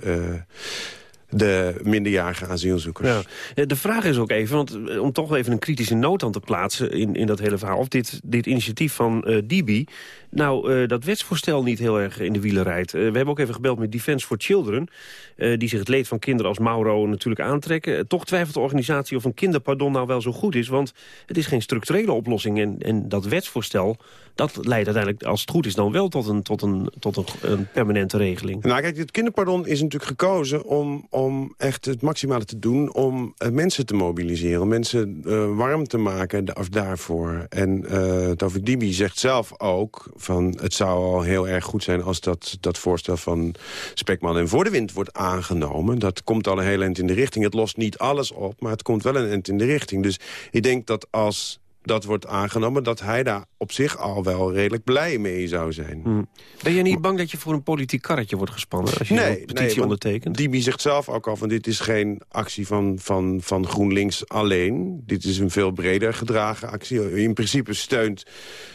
de minderjarige asielzoekers. Ja. De vraag is ook even, want eh, om toch even een kritische noot aan te plaatsen... in, in dat hele verhaal, of dit, dit initiatief van uh, Dibi... nou, uh, dat wetsvoorstel niet heel erg in de wielen rijdt. Uh, we hebben ook even gebeld met Defence for Children... die zich het leed van kinderen als Mauro natuurlijk aantrekken. toch twijfelt de organisatie of een kinderpardon nou wel zo goed is... want het is geen structurele oplossing en, en dat wetsvoorstel dat leidt uiteindelijk, als het goed is, dan wel tot een, tot een, tot een, permanente regeling. Nou kijk, het kinderpardon is natuurlijk gekozen om, om echt het maximale te doen... om mensen te mobiliseren, mensen uh, warm te maken daarvoor. En uh, Tovik Dibi zegt zelf ook... van het zou al heel erg goed zijn als dat, dat voorstel van Spekman en Voor de Wind wordt aangenomen. Dat komt al een heel eind in de richting. Het lost niet alles op, maar het komt wel een eind in de richting. Dus ik denk dat als dat wordt aangenomen... dat hij daar op zich al wel redelijk blij mee zou zijn. Hmm. Ben je niet bang dat je voor een politiek karretje wordt gespannen... als je nee, een petitie nee, ondertekent? Dibi zegt zelf ook al van dit is geen actie van, van, van GroenLinks alleen. Dit is een veel breder gedragen actie. In principe steunt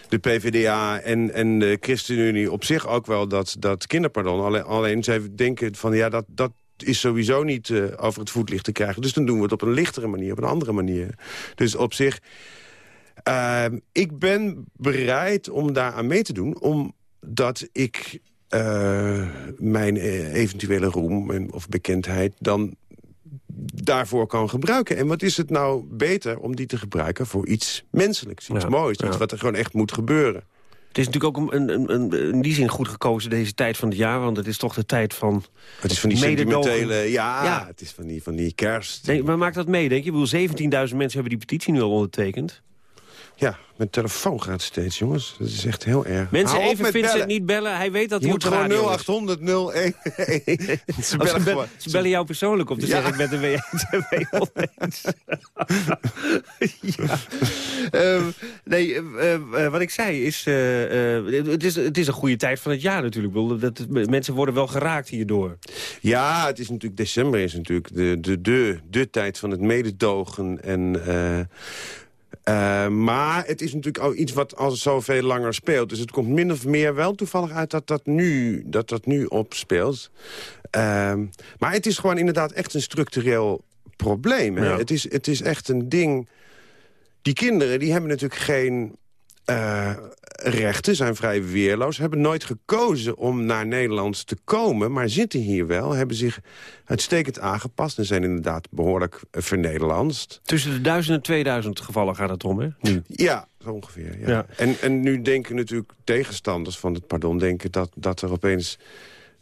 de PvdA en, en de ChristenUnie op zich ook wel dat, dat kinderpardon. Alleen, alleen zij denken van ja, dat, dat is sowieso niet uh, over het voetlicht te krijgen. Dus dan doen we het op een lichtere manier, op een andere manier. Dus op zich uh, ik ben bereid om daar aan mee te doen, omdat ik uh, mijn eh, eventuele roem of bekendheid dan daarvoor kan gebruiken. En wat is het nou beter om die te gebruiken voor iets menselijks, iets moois, iets wat er gewoon echt moet gebeuren. Het is natuurlijk ook een, een, een, in die zin goed gekozen deze tijd van het jaar... want het is toch de tijd van Het is van die sentimentele... Ja, ja, het is van die, van die kerst. Denk, maar maakt dat mee, denk je? 17.000 mensen hebben die petitie nu al ondertekend. Ja, mijn telefoon gaat steeds, jongens. Dat is echt heel erg. Mensen, even Vincent bellen. niet bellen. Hij weet dat je hij moet gewoon 0800 01. ze, bellen ze, ze, bellen jou persoonlijk op te zeggen... ik ben de oneens. ja. uh, nee, uh, uh, wat ik zei is, het is... Het is een goede tijd van het jaar natuurlijk. Dat, mensen worden wel geraakt hierdoor. Ja, het is natuurlijk... December is natuurlijk de, de, de, de tijd van het mededogen en... Uh, maar het is natuurlijk ook iets wat al zoveel langer speelt. Dus het komt min of meer wel toevallig uit dat dat nu, dat dat nu opspeelt. Uh, maar het is gewoon inderdaad echt een structureel probleem. Ja. Het, is, het is echt een ding... Die kinderen die hebben natuurlijk geen uh, rechten, zijn vrij weerloos. Hebben nooit gekozen om naar Nederland te komen, maar zitten hier wel. Hebben zich uitstekend aangepast en zijn inderdaad behoorlijk vernederlandst. Tussen de 1000 en 2000 gevallen gaat het om, hè? Nu. Ja, zo ongeveer. Ja. ja. En, en nu denken natuurlijk tegenstanders van het pardon... denken dat, dat er opeens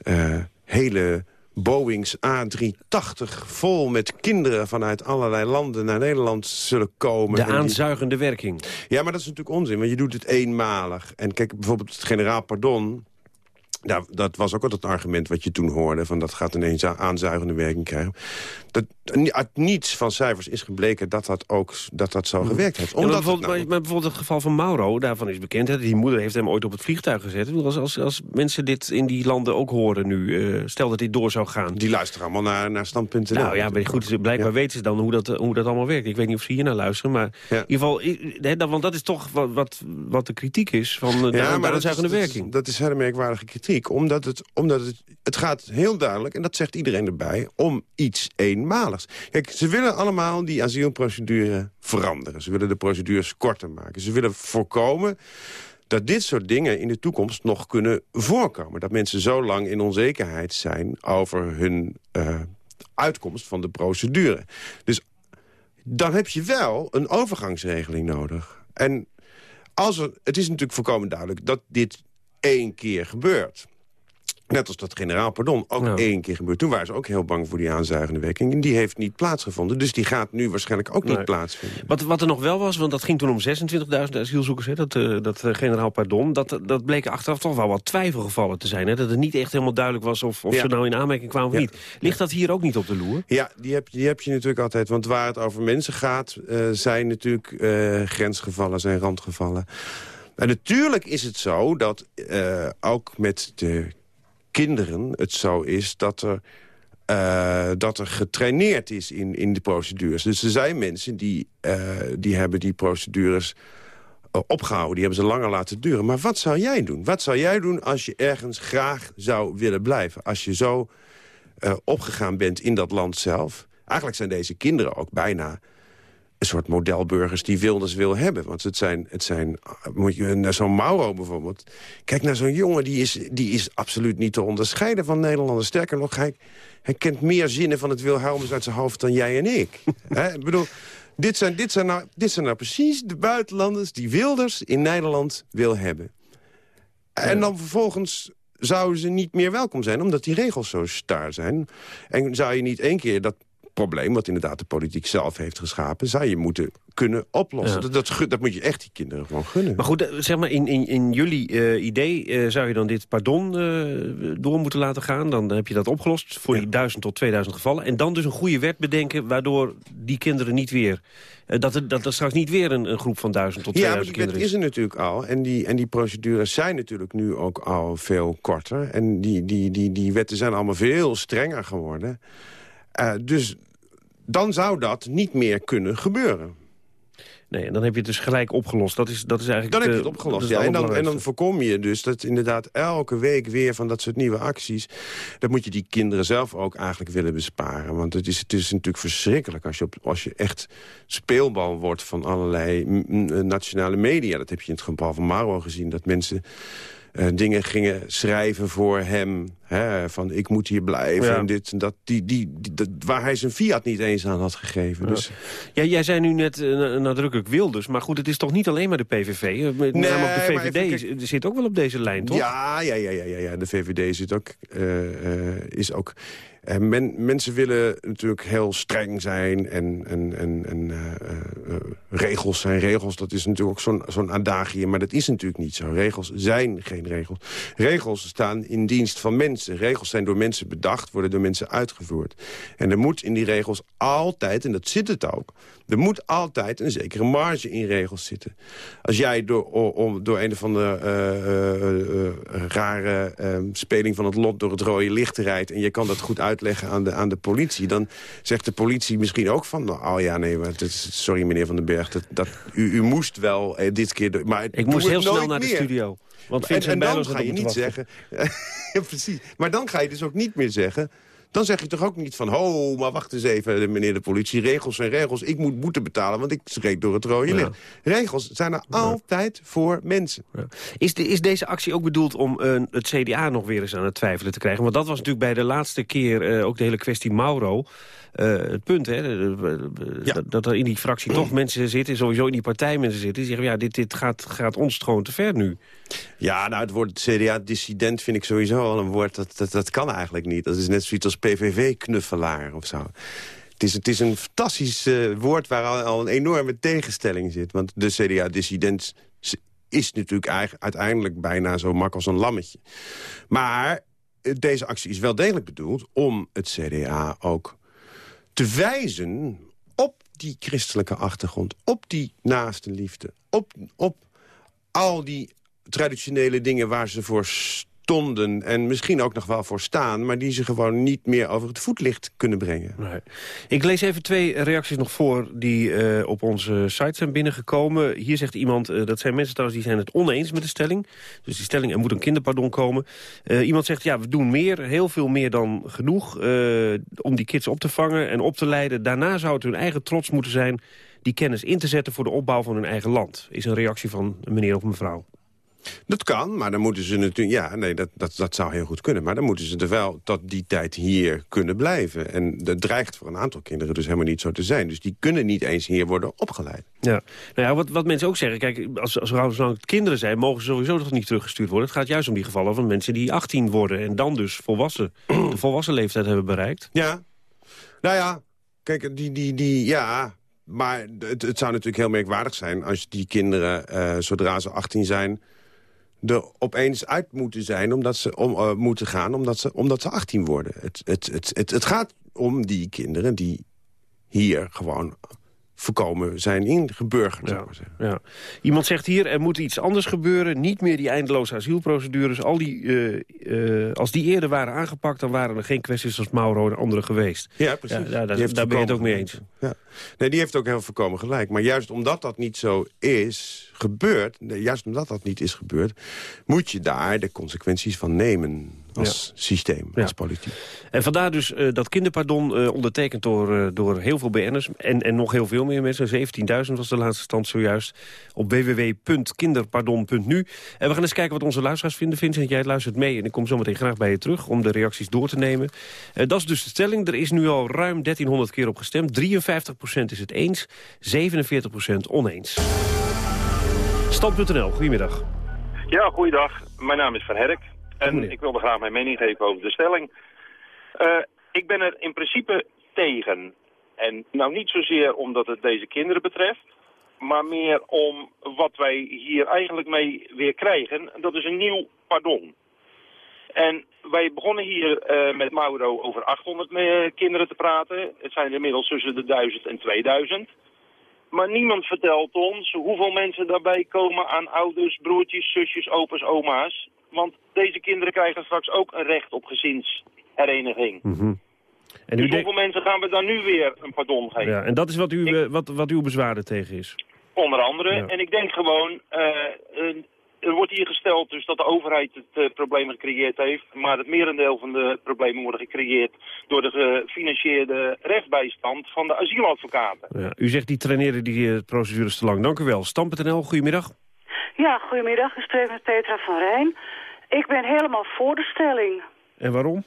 uh, hele Boeings A380 vol met kinderen vanuit allerlei landen naar Nederland zullen komen. De aanzuigende werking. Ja, maar dat is natuurlijk onzin, want je doet het eenmalig. En kijk, bijvoorbeeld het generaal pardon... Nou, dat was ook altijd het argument wat je toen hoorde... van dat gaat ineens aanzuigende werking krijgen. Dat, uit niets van cijfers is gebleken dat dat ook dat dat zo gewerkt heeft. Omdat ja, maar, bijvoorbeeld, nou... maar, bijvoorbeeld het geval van Mauro, daarvan is bekend... Hè, die moeder heeft hem ooit op het vliegtuig gezet. Als, als, als mensen dit in die landen ook horen nu, uh, stel dat dit door zou gaan... Die luisteren allemaal naar, naar stand.nl. Nou ja, maar goed, blijkbaar ja. weten ze dan hoe dat, hoe dat allemaal werkt. Ik weet niet of ze hier naar luisteren, maar ja. in ieder geval... want dat is toch wat, wat, wat de kritiek is van de, ja, de aanzuigende werking. Dat is, dat is hele merkwaardige kritiek, omdat het, omdat het, het gaat heel duidelijk... en dat zegt iedereen erbij, om iets eenmaligs. Kijk, ze willen allemaal die asielprocedure veranderen. Ze willen de procedures korter maken. Ze willen voorkomen dat dit soort dingen in de toekomst nog kunnen voorkomen. Dat mensen zo lang in onzekerheid zijn over hun uh, uitkomst van de procedure. Dus dan heb je wel een overgangsregeling nodig. En als het is natuurlijk volkomen duidelijk dat dit één keer gebeurt. Net als dat generaal pardon ook één keer gebeurd. Toen waren ze ook heel bang voor die aanzuigende werking. En die heeft niet plaatsgevonden. Dus die gaat nu waarschijnlijk ook niet plaatsvinden. Wat, wat er nog wel was, want dat ging toen om 26.000 asielzoekers... Hè, dat, uh, dat uh, generaal pardon, dat, dat bleken achteraf toch wel wat twijfelgevallen te zijn. Hè? Dat het niet echt helemaal duidelijk was of, of ze nou in aanmerking kwamen of niet. Ligt dat hier ook niet op de loer? Ja, die heb, die heb je natuurlijk altijd. Want waar het over mensen gaat, uh, zijn natuurlijk grensgevallen, zijn randgevallen. En natuurlijk is het zo dat ook met de kinderen het zo is dat er, uh, dat er getraineerd is in, in de procedures. Dus er zijn mensen die, uh, die hebben die procedures opgehouden. Die hebben ze langer laten duren. Maar wat zou jij doen? Wat zou jij doen als je ergens graag zou willen blijven? Als je zo opgegaan bent in dat land zelf. Eigenlijk zijn deze kinderen ook bijna een soort modelburgers die Wilders wil hebben. Want het zijn, het zijn moet je naar zo'n Mauro bijvoorbeeld. Kijk naar zo'n jongen, die is, die is absoluut niet te onderscheiden van Nederlanders. Sterker nog, hij, hij kent meer zinnen van het Wilhelmus uit zijn hoofd dan jij en ik. ik bedoel, dit zijn, dit, zijn nou, dit zijn nou precies de buitenlanders die Wilders in Nederland wil hebben. En dan vervolgens zouden ze niet meer welkom zijn... omdat die regels zo star zijn. En zou je niet één keer dat probleem... wat inderdaad de politiek zelf heeft geschapen... zou je moeten kunnen oplossen. Dat, dat, dat, moet je echt die kinderen gewoon gunnen. Maar goed, eh, zeg maar, in, in, in jullie uh, idee uh, zou je dan dit pardon uh, door moeten laten gaan. Dan heb je dat opgelost voor die duizend tot 2000 gevallen. En dan dus een goede wet bedenken waardoor die kinderen niet weer... dat, er, dat er straks niet weer een, een groep van duizend tot 2000 kinderen is. Ja, die wet is er natuurlijk al. En die, en die procedures zijn natuurlijk nu ook al veel korter. En die, die, die, die wetten zijn allemaal veel strenger geworden. Uh, dus dan zou dat niet meer kunnen gebeuren. Nee, en dan heb je het dus gelijk opgelost. Dat is, dat is eigenlijk dan heb je het opgelost, ja. En dan, en dan voorkom je dus dat inderdaad elke week weer van dat soort nieuwe acties... dat moet je die kinderen zelf ook eigenlijk willen besparen. Want het is, het is natuurlijk verschrikkelijk als je, op, als je echt speelbal wordt... van allerlei nationale media. Dat heb je in het geval van Maro gezien, dat mensen uh, dingen gingen schrijven voor hem. Hè, van ik moet hier blijven en dit en dat, die, die, die, waar hij zijn fiat niet eens aan had gegeven. Ja. Dus... Ja, jij zei nu net uh, nadrukkelijk Wilders. Maar goed, het is toch niet alleen maar de PVV? Met nee, name ook de VVD even, zit ook wel op deze lijn, toch? Ja, ja, ja, ja, ja, de VVD zit ook, uh, is ook eh, men, mensen willen natuurlijk heel streng zijn en, en, en, uh, uh, regels zijn regels. Dat is natuurlijk ook zo'n zo'n adagie, maar dat is natuurlijk niet zo. Regels zijn geen regels. Regels staan in dienst van mensen. Regels zijn door mensen bedacht, worden door mensen uitgevoerd. En er moet in die regels altijd, en dat zit het ook... er moet altijd een zekere marge in regels zitten. Als jij door, door een of andere rare ehm, speling van het lot... door het rode licht rijdt en je kan dat goed uit uitleggen aan de, aan de politie... dan zegt de politie misschien ook van... Nou, oh ja, nee, maar is, sorry meneer Van den Berg, dat, dat, u, u moest wel eh, dit keer... Maar Ik moest heel snel naar de studio. Want en, en dan ga je niet zeggen... precies. Maar dan ga je dus ook niet meer zeggen... Dan zeg je toch ook niet van, ho, maar wacht eens even, meneer de politie. Regels zijn regels. Ik moet boete betalen, want ik schreef door het rode licht. Regels zijn er altijd voor mensen. Ja. Is, de, is deze actie ook bedoeld om uh, het CDA nog weer eens aan het twijfelen te krijgen? Want dat was natuurlijk bij de laatste keer uh, ook de hele kwestie Mauro... Uh, het punt, hè, ja. dat, dat, er in die fractie toch mensen zitten... sowieso in die partij mensen zitten... die zeggen, ja, dit, dit gaat, gaat ons gewoon te ver nu. Ja, nou, het woord CDA-dissident vind ik sowieso al een woord... Dat, dat, dat kan eigenlijk niet. Dat is net zoiets als PVV-knuffelaar of zo. Het is, het is een fantastisch uh, woord waar al, al, een enorme tegenstelling zit. Want de CDA-dissident is natuurlijk uiteindelijk bijna zo mak als een lammetje. Maar eh, deze actie is wel degelijk bedoeld om het CDA ook te wijzen op die christelijke achtergrond, op die naaste liefde, op, op al die traditionele dingen waar ze voor stonden en misschien ook nog wel voor staan... maar die ze gewoon niet meer over het voetlicht kunnen brengen. Nee. Ik lees even twee reacties nog voor die uh, op onze site zijn binnengekomen. Hier zegt iemand, uh, dat zijn mensen trouwens die zijn het oneens met de stelling. Dus die stelling, er moet een kinderpardon komen. Uh, iemand zegt, ja, we doen meer, heel veel meer dan genoeg... om die kids op te vangen en op te leiden. Daarna zou het hun eigen trots moeten zijn... die kennis in te zetten voor de opbouw van hun eigen land. Is een reactie van een meneer of mevrouw. Dat kan, maar dan moeten ze natuurlijk... Ja, nee, dat, dat, dat zou heel goed kunnen. Maar dan moeten ze er wel tot die tijd hier kunnen blijven. En dat dreigt voor een aantal kinderen dus helemaal niet zo te zijn. Dus die kunnen niet eens hier worden opgeleid. Ja, nou ja, wat, wat mensen ook zeggen... Kijk, als, als er het kinderen zijn, mogen ze sowieso nog niet teruggestuurd worden. Het gaat juist om die gevallen van mensen die 18 worden... en dan dus volwassen, de volwassen leeftijd hebben bereikt. Ja, nou ja, kijk, die, die, die, ja... Maar het, het zou natuurlijk heel merkwaardig zijn als die kinderen, eh, zodra ze 18 zijn er opeens uit moeten zijn omdat ze om, uh, moeten gaan omdat ze, omdat ze 18 worden. Het, het, het, het, het gaat om die kinderen die hier gewoon voorkomen zijn ingeburgerd. Ja, ja. Iemand zegt hier, er moet iets anders gebeuren. Niet meer die eindeloze asielprocedures. Al die, uh, uh, als die eerder waren aangepakt... dan waren er geen kwesties als Mauro en anderen geweest. Ja, precies. Ja, daar, daar ben je het ook mee eens. Ja. Nee, die heeft ook heel voorkomen gelijk. Maar juist omdat dat niet zo is gebeurd... juist omdat dat niet is gebeurd... moet je daar de consequenties van nemen als systeem, als politiek. En vandaar dus uh, dat kinderpardon uh, ondertekend door, uh, door heel veel BN'ers... En, en nog heel veel meer mensen. 17.000 was de laatste stand zojuist. Op www.kinderpardon.nu. En we gaan eens kijken wat onze luisteraars vinden. Vincent, jij luistert mee en ik kom zo meteen graag bij je terug... om de reacties door te nemen. dat is dus de stelling. Er is nu al ruim 1300 keer op gestemd. 53% is het eens, 47% oneens. Stand.nl, goedemiddag. Ja, goeiedag. Mijn naam is Van Herk. En ik wilde graag mijn mening geven over de stelling. Uh, ik ben er in principe tegen. En nou niet zozeer omdat het deze kinderen betreft, maar meer om wat wij hier eigenlijk mee weer krijgen. Dat is een nieuw pardon. En wij begonnen hier uh, met Mauro over 800 kinderen te praten. Het zijn er inmiddels tussen de 1000 en 2000. Maar niemand vertelt ons hoeveel mensen daarbij komen aan ouders, broertjes, zusjes, opa's, oma's. Want deze kinderen krijgen straks ook een recht op gezinshereniging. Mm -hmm. En dus hoeveel mensen gaan we dan nu weer een pardon geven? Ja, en dat is wat, u, Ik... wat, wat uw bezwaar er tegen is? Onder andere. Ja. En ik denk gewoon, uh, er wordt hier gesteld dus dat de overheid het uh, probleem gecreëerd heeft. Maar het merendeel van de problemen worden gecreëerd door de gefinancierde rechtsbijstand van de asieladvocaten. Ja, u zegt die traineren die uh, procedures te lang. Dank u wel. Stam.nl, goedemiddag. Ja, goedemiddag. Ik spreek met Petra van Rijn. Ik ben helemaal voor de stelling. En waarom?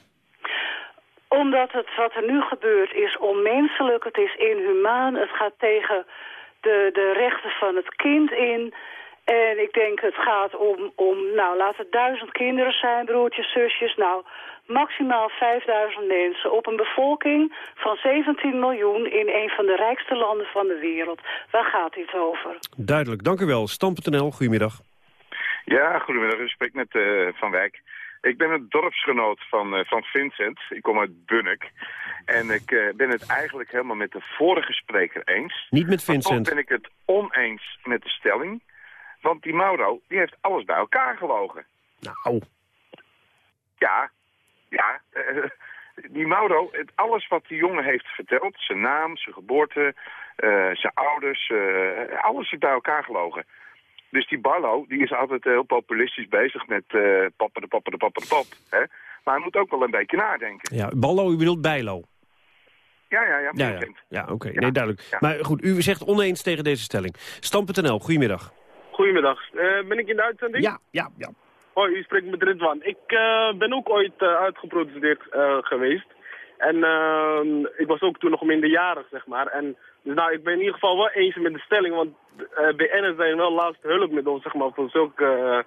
Omdat het wat er nu gebeurt is onmenselijk, het is inhumaan, het gaat tegen de, de rechten van het kind in. En ik denk het gaat om, om, nou laat het duizend kinderen zijn, broertjes, zusjes. Nou, maximaal 5000 mensen op een bevolking van 17 miljoen in een van de rijkste landen van de wereld. Waar gaat dit over? Duidelijk, dank u wel. Stam.nl, goedemiddag. Ja, goedemiddag. U spreekt met uh, Van Wijk. Ik ben een dorpsgenoot van, uh, van Vincent. Ik kom uit Bunnik. En ik uh, ben het eigenlijk helemaal met de vorige spreker eens. Niet met Vincent. Maar ben ik het oneens met de stelling. Want die Mauro, die heeft alles bij elkaar gelogen. Nou. Ja, ja. Die Mauro, het, alles wat die jongen heeft verteld, zijn naam, zijn geboorte, zijn ouders, alles is bij elkaar gelogen. Dus die Barlo, die is altijd heel populistisch bezig met uh, papa de papa de papa de pap. Hè? Maar hij moet ook wel een beetje nadenken. Ja, Ballo, u bedoelt Bijlo? Ja, ja, ja. Ja, ja. ja oké. Okay. Ja. Nee, duidelijk. Ja. Maar goed, u zegt oneens tegen deze stelling. Stam.nl, goedemiddag. Goedemiddag. Uh, ben ik in de uitzending? Ja, ja, ja. Hoi, u spreekt met Ridwan. Ik uh, ben ook ooit uh, uitgeproduceerd geweest. En ik was ook toen nog minderjarig, zeg maar. En dus nou, ik ben in ieder geval wel eens met de stelling, want uh, BN'ers zijn wel laatste hulp met ons, zeg maar, voor zulke uh,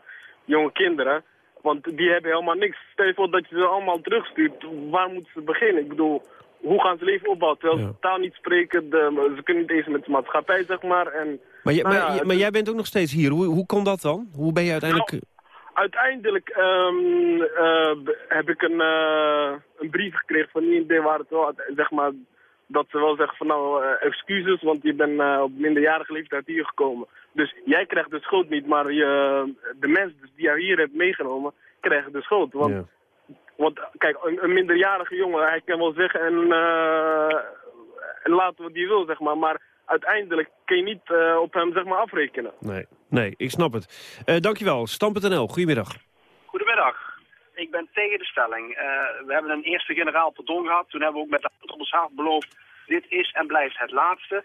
jonge kinderen. Want die hebben helemaal niks. Stel je voor dat je ze allemaal terugstuurt, waar moeten ze beginnen? Ik bedoel, hoe gaan ze leven opbouwen? Terwijl ja. ze taal niet spreken, de, ze kunnen niet eens met de maatschappij, zeg maar. En, maar, je, nou ja, maar, maar jij bent ook nog steeds hier. Hoe, hoe kon dat dan? Hoe ben je uiteindelijk... Nou, uiteindelijk um, uh, heb ik een, een brief gekregen van IND waar het wel, zeg maar, dat ze wel zeggen van nou, uh, excuses, want je bent uh, op minderjarige leeftijd hier gekomen. Dus jij krijgt de schuld niet, maar je, de mensen dus die jou hier hebt meegenomen, krijgen de schuld. Want, ja. want kijk, een, een, minderjarige jongen, hij kan wel zeggen en, uh, en laten wat hij wil, zeg maar. Maar uiteindelijk kun je niet op hem zeg maar, afrekenen. Nee, nee ik snap het. dankjewel. Stam.nl, goedemiddag. Goedemiddag ik ben tegen de stelling. Uh, we hebben een eerste generaal pardon gehad. Toen hebben we ook met de Amsterdamse beloofd, dit is en blijft het laatste.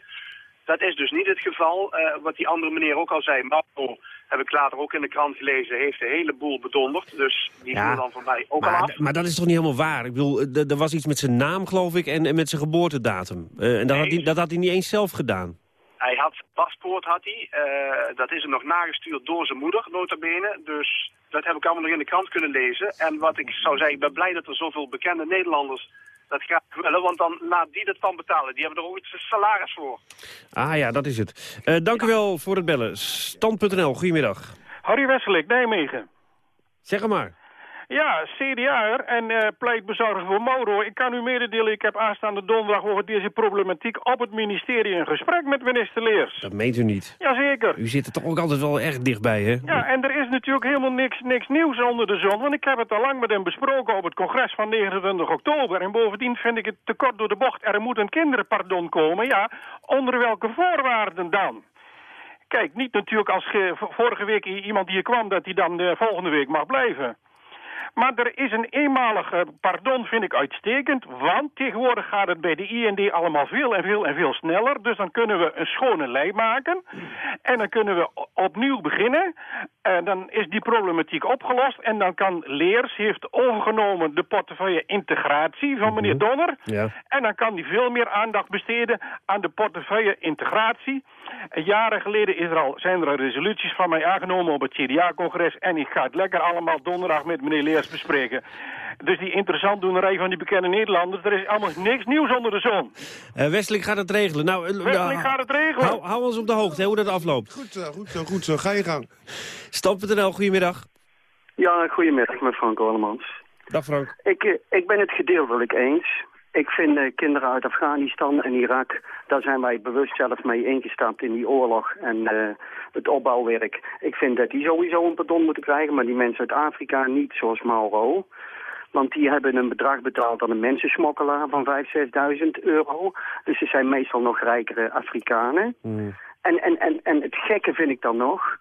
Dat is dus niet het geval. Uh, wat die andere meneer ook al zei, Marco heb ik later ook in de krant gelezen, heeft een heleboel bedonderd. Dus die Ja, viel dan voor mij ook al Maar, af. maar dat is toch niet helemaal waar? Ik bedoel, eh, er was iets met zijn naam, geloof ik, en, en met zijn geboortedatum. Eh, en dat, had hij, dat had hij niet eens zelf gedaan. Hij had paspoort, had hij. Eh, dat is hem nog nagestuurd door zijn moeder, nota bene. Dus dat heb ik allemaal nog in de krant kunnen lezen. En wat ik zou zeggen, ik ben blij dat er zoveel bekende Nederlanders dat graag willen. Want dan laat die dat van betalen. Die hebben er ook iets salaris voor. Ah ja, dat is het. Eh, dank u wel voor het bellen. Stand.nl, goedemiddag. Harry Wesselik, Nijmegen. Zeg hem maar. Ja, CDA'er en eh pleitbezorger voor Mauro. Ik kan u mededelen, ik heb aanstaande donderdag over deze problematiek op het ministerie een gesprek met minister Leers. Dat meent u niet. Jazeker. U zit er toch ook altijd wel erg dichtbij, hè? Ja, en er is natuurlijk helemaal niks, niks nieuws onder de zon. Want ik heb het al lang met hem besproken op het congres van 29 oktober. En bovendien vind ik het te kort door de bocht. Er moet een kinderpardon komen. Ja, onder welke voorwaarden dan? Kijk, niet natuurlijk als vorige week iemand hier kwam... dat hij dan de volgende week mag blijven. Maar er is een eenmalige pardon, vind ik uitstekend. Want tegenwoordig gaat het bij de IND allemaal veel en veel en veel sneller. Dus dan kunnen we een schone lei maken. En dan kunnen we opnieuw beginnen. En dan is die problematiek opgelost. En dan kan Leers, heeft overgenomen de portefeuille integratie van meneer Donner. Ja. En dan kan hij veel meer aandacht besteden aan de portefeuille integratie. En jaren geleden is er al, zijn er al resoluties van mij aangenomen op het CDA-congres. En ik ga het lekker allemaal donderdag met meneer Leers bespreken. Dus die interessant doenerij van die bekende Nederlanders, er is allemaal niks nieuws onder de zon. Eh Westelijk gaat het regelen. Nou, eh, Westelijk gaat het regelen. Hou, hou ons op de hoogte, hè, hoe dat afloopt. Goed zo, goed zo, goed zo. Ga je gang. Stand.nl, goedemiddag. Ja, goedemiddag met Frank Orlemans. Dag Frank. Ik, eh, ik ben het gedeeltelijk eens. Ik vind eh, kinderen uit Afghanistan en Irak, daar zijn wij bewust zelf mee ingestapt in die oorlog en eh, het opbouwwerk. Ik vind dat die sowieso een pardon moeten krijgen, maar die mensen uit Afrika niet, zoals Mauro. Want die hebben een bedrag betaald aan een mensensmokkelaar van 5.000, 6.000 euro. Dus ze zijn meestal nog rijkere Afrikanen. En, en, en, en het gekke vind ik dan nog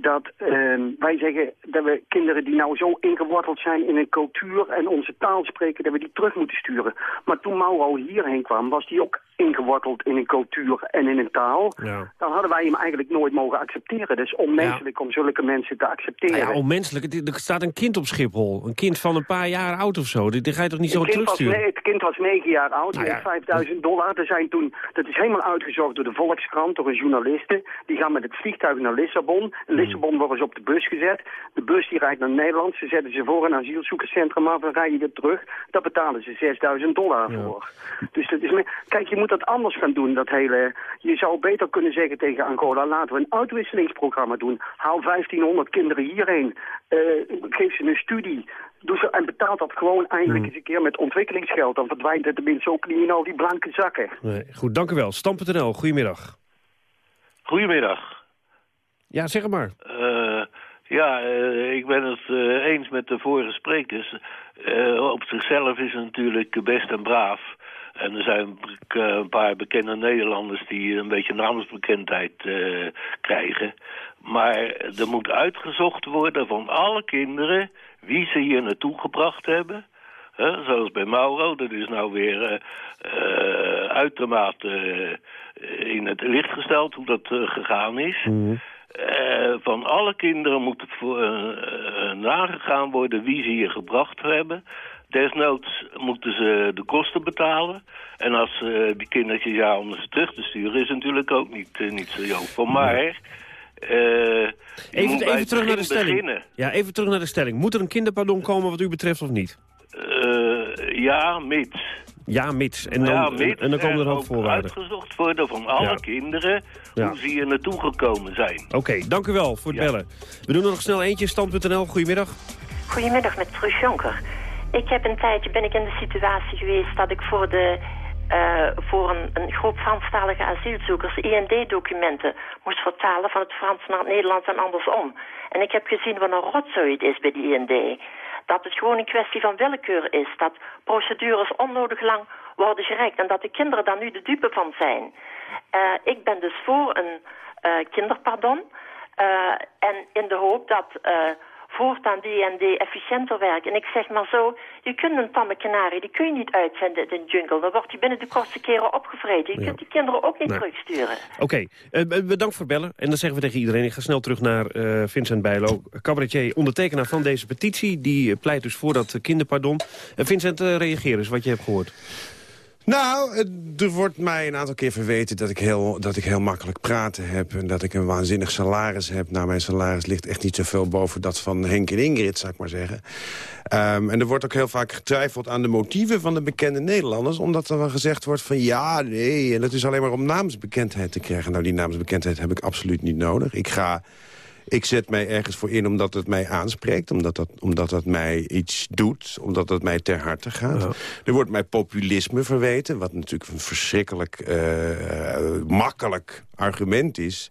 dat ehm, wij zeggen dat we kinderen die nou zo ingeworteld zijn in een cultuur en onze taal spreken, dat we die terug moeten sturen. Maar toen Mauro hierheen kwam, was die ook ingeworteld in een cultuur en in een taal. Ja. Dan hadden wij hem eigenlijk nooit mogen accepteren. Dus onmenselijk om zulke mensen te accepteren. Nou ja, onmenselijk. Er staat een kind op Schiphol. Een kind van een paar jaar oud of zo. Die, die ga je toch niet zo Het kind, was, terugsturen? nee, het kind was negen jaar oud, Nou ja. heeft 5000 dollar. Er zijn toen, dat is helemaal uitgezocht door de Volkskrant, door een journaliste. Die gaan met het vliegtuig naar Lissabon. In Lissabon worden ze op de bus gezet. De bus die rijdt naar Nederland. Ze zetten ze voor een asielzoekerscentrum af en rijden weer terug. Daar betalen ze 6000 dollar voor. Dus dat is Kijk, je moet dat anders gaan doen, dat hele... Je zou beter kunnen zeggen tegen Angola, laten we een uitwisselingsprogramma doen. Haal 1500 kinderen hierheen. Eh, geef ze een studie. Doe ze, en betaal dat gewoon eindelijk eens een keer met ontwikkelingsgeld. Dan verdwijnt het tenminste ook niet in al die blanke zakken. Nee, goed, dank u wel. Stam.nl, goedemiddag. Goedemiddag. Ja, zeg het maar. Eh, ja, eh, ik ben het eh, eens met de vorige sprekers. Eh, op zichzelf is het natuurlijk best en braaf. En er zijn eh, een paar bekende Nederlanders die een beetje naamsbekendheid eh, krijgen. Maar er moet uitgezocht worden van alle kinderen wie ze hier naartoe gebracht hebben. Zoals bij Mauro, dat is nou weer eh, uitermate in het licht gesteld hoe dat gegaan is. Eh, van alle kinderen moet nagegaan worden wie ze hier gebracht hebben. Desnoods moeten ze de kosten betalen. En als eh, die kindertjes ja om ze terug te sturen... is natuurlijk ook niet, eh, niet zo jovel. Maar... eh, Even, even terug naar de stelling. beginnen. Ja, even terug naar de stelling. Moet er een kinderpardon komen wat u betreft of niet? Eh, ja, mits. Ja, mits. En dan, ja, en, mits en dan komen er ook ook voorwaarden. uitgezocht worden van alle Ja. kinderen... Ja. hoe ze hier naartoe gekomen zijn. Oké, dank u wel voor het bellen. We doen er nog snel eentje. Stand.nl, goedemiddag. Goedemiddag met Truus Jonker. Ik heb een tijdje ben ik in de situatie geweest dat ik voor, de, eh, voor een, een groep Franstalige asielzoekers IND-documenten moest vertalen van het Frans naar het Nederlands en andersom. En ik heb gezien wat een rotzooi het is bij die IND. Dat het gewoon een kwestie van willekeur is. Dat procedures onnodig lang worden gerekt en dat de kinderen daar nu de dupe van zijn. Eh, ik ben dus voor een eh, kinderpardon. En in de hoop dat voortaan die en die efficiënter werken. En ik zeg maar zo, je kunt een tamme kanarie, die kun je niet uitzenden in de jungle. Dan wordt die binnen de kortste keren opgevreten. Je kunt die kinderen ook niet terugsturen. Oké, eh, bedankt voor het bellen. En dan zeggen we tegen iedereen, ik ga snel terug naar eh, Vincent Bijlo, cabaretier, ondertekenaar van deze petitie. Die eh, pleit dus voor dat eh, kinderpardon. En Vincent, eh, reageer eens wat je hebt gehoord. Nou, er wordt mij een aantal keer verweten dat ik, heel, dat ik heel makkelijk praten heb... en dat ik een waanzinnig salaris heb. Nou, mijn salaris ligt echt niet zoveel boven dat van Henk en Ingrid, zou ik maar zeggen. Ehm, en er wordt ook heel vaak getwijfeld aan de motieven van de bekende Nederlanders... omdat er dan gezegd wordt van ja, nee, en dat is alleen maar om naamsbekendheid te krijgen. Nou, die naamsbekendheid heb ik absoluut niet nodig. Ik ga... Ik zet mij ergens voor in omdat het mij aanspreekt. Omdat dat, omdat dat mij iets doet. Omdat het mij ter harte gaat. Er wordt mij populisme verweten. Wat natuurlijk een verschrikkelijk eh, makkelijk argument is.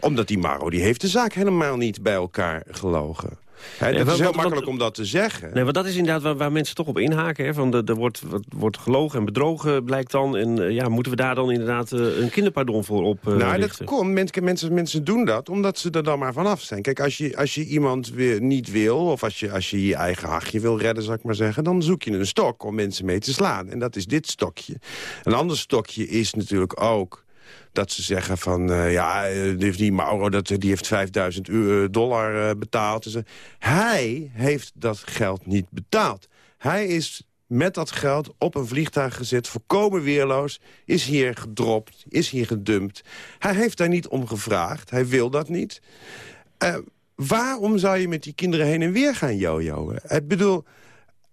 Omdat die Maro die heeft de zaak helemaal niet bij elkaar gelogen. Dat is heel wat- makkelijk wat- om dat te zeggen. Nee, want dat is inderdaad waar, waar mensen toch op inhaken. Hè? Van de, er wordt, wat- wordt gelogen en bedrogen, blijkt dan. En eh, ja, moeten we daar dan inderdaad eh, een kinderpardon voor op eh, nou, dat komt. Mensen, mensen, mensen doen dat omdat ze er dan maar vanaf zijn. Kijk, als je, als je iemand weer niet wil... of als je, als je je eigen hachje wil redden, zou ik maar zeggen... dan zoek je een stok om mensen mee te slaan. En dat is dit stokje. Een ander stokje is natuurlijk ook dat ze zeggen van... eh, ja, eh, die, Mauro dat, die heeft 5000 euro- dollar eh, betaald. Dus, eh, hij heeft dat geld niet betaald. Hij is met dat geld op een vliegtuig gezet, volkomen weerloos... is hier gedropt, is hier gedumpt. Hij heeft daar niet om gevraagd, hij wil dat niet. Eh, waarom zou je met die kinderen heen en weer gaan jojoen? Ik bedoel,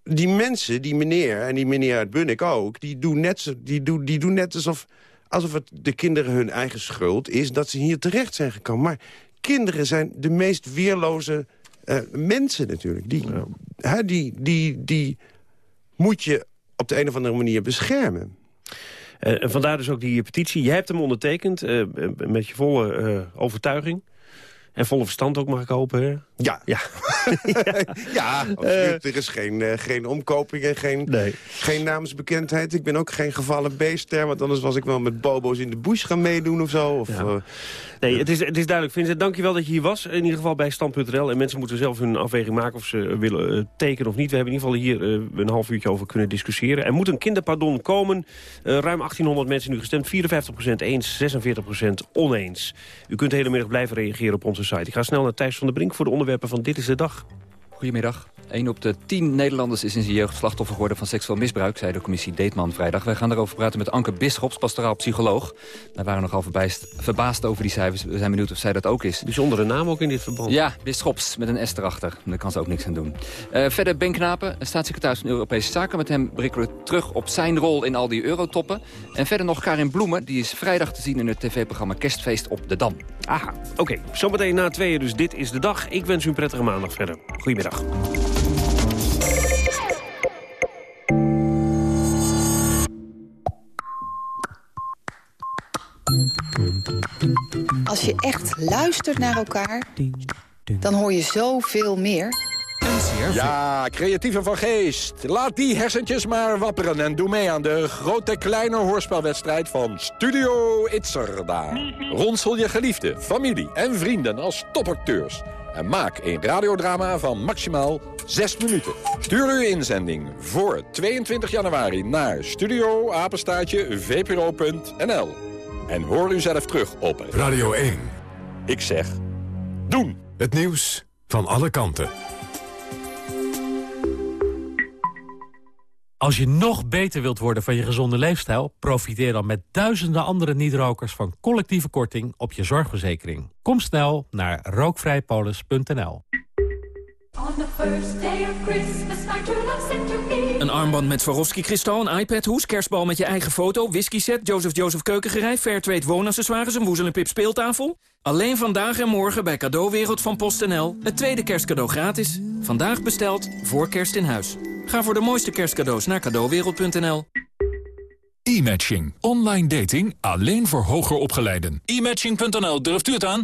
die mensen, die meneer en die meneer uit Bunnik ook... die doen net, die doen, die doen net alsof, alsof het de kinderen hun eigen schuld is... dat ze hier terecht zijn gekomen. Maar kinderen zijn de meest weerloze eh, mensen natuurlijk. Die, hè, die, die, die moet je op de een of andere manier beschermen. Eh, en vandaar dus ook die petitie. Jij hebt hem ondertekend eh, met je volle overtuiging. En volle verstand ook, mag ik hopen. Hè? Ja. Ja, ja absoluut. er is geen, eh, geen omkoping en geen, geen naamsbekendheid. Ik ben ook geen gevallen beester, want anders was ik wel met bobo's in de bush gaan meedoen of zo. Of, eh, Nee, het is, het is duidelijk. Vincent, dankjewel dat je hier was. In ieder geval bij Stand.nl. En mensen moeten zelf hun afweging maken of ze willen eh, tekenen of niet. We hebben in ieder geval hier eh, een half uurtje over kunnen discussiëren. Er moet een kinderpardon komen. Eh, ruim 1800 mensen nu gestemd. 54% eens, 46% oneens. U kunt de hele middag blijven reageren op onze site. Ik ga snel naar Thijs van der Brink voor de onderwerpen van Dit is de Dag. Goedemiddag. 1 op de 10 Nederlanders is in zijn jeugd slachtoffer geworden van seksueel misbruik, zei de commissie Deetman vrijdag. Wij gaan daarover praten met Anke Bisschops, pastoraal psycholoog. Wij waren nogal verbijst, verbaasd over die cijfers. We zijn benieuwd of zij dat ook is. Bijzondere naam ook in dit verband. Ja, Bisschops, met een S erachter. Daar kan ze ook niks aan doen. Eh, verder Ben Knapen, staatssecretaris van Europese Zaken. Met hem blikken we terug op zijn rol in al die eurotoppen. En verder nog Karin Bloemen, die is vrijdag te zien in het tv-programma Kerstfeest op de Dam. Aha, oké. Zometeen na tweeën, dus dit is de dag. Ik wens u een prettige maandag verder. Goedemiddag. Als je echt luistert naar elkaar, dan hoor je zoveel meer. Ja, creatieve van geest. Laat die hersentjes maar wapperen en doe mee aan de grote kleine hoorspelwedstrijd van Studio Itzerda. Ronsel je geliefde, familie en vrienden als topacteurs. En maak een radiodrama van maximaal 6 minuten. Stuur uw inzending voor 22 januari naar studioapenstaartje vpro.nl. En hoor u zelf terug op Radio 1. Ik zeg, doen. Het nieuws van alle kanten. Als je nog beter wilt worden van je gezonde leefstijl... profiteer dan met duizenden andere niet-rokers van collectieve korting op je zorgverzekering. Kom snel naar rookvrijpolis.nl. Een armband met Swarovski-kristal, een iPad-hoes, kerstbal met je eigen foto... whisky-set, Joseph Joseph keukengerei, Fairtrade woonaccessoires... een woezel en pip speeltafel. Alleen vandaag en morgen bij Cadeauwereld van PostNL. Het tweede kerstcadeau gratis. Vandaag besteld, voor kerst in huis. Ga voor de mooiste kerstcadeaus naar cadeauwereld.nl. E-matching. Online dating alleen voor hoger opgeleiden. E-matching.nl, durft u het aan?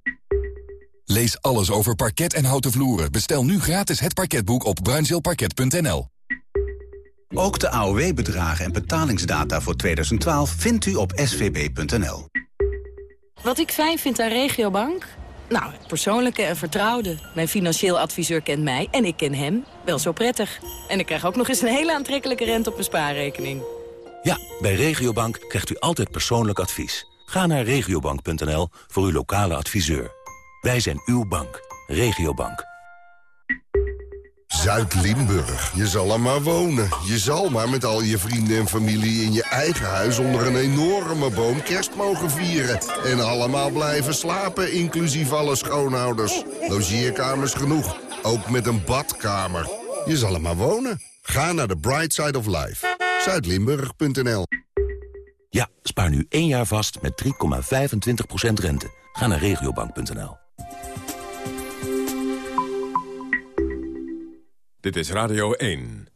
Lees alles over parket en houten vloeren. Bestel nu gratis het parketboek op bruinzeelparket.nl. Ook de AOW-bedragen en betalingsdata voor 2012 vindt u op svb.nl. Wat ik fijn vind aan Regiobank? Nou, het persoonlijke en vertrouwde. Mijn financieel adviseur kent mij en ik ken hem wel zo prettig. En ik krijg ook nog eens een hele aantrekkelijke rente op mijn spaarrekening. Ja, bij Regiobank krijgt u altijd persoonlijk advies. Ga naar regiobank.nl voor uw lokale adviseur. Wij zijn uw bank. Regiobank. Zuid-Limburg. Je zal er maar wonen. Je zal maar met al je vrienden en familie in je eigen huis... onder een enorme boom kerst mogen vieren. En allemaal blijven slapen, inclusief alle schoonouders. Logeerkamers genoeg. Ook met een badkamer. Je zal er maar wonen. Ga naar de Bright Side of Life. Zuidlimburg.nl Ja, spaar nu één jaar vast met 3,25% rente. Ga naar regiobank.nl. Dit is Radio 1.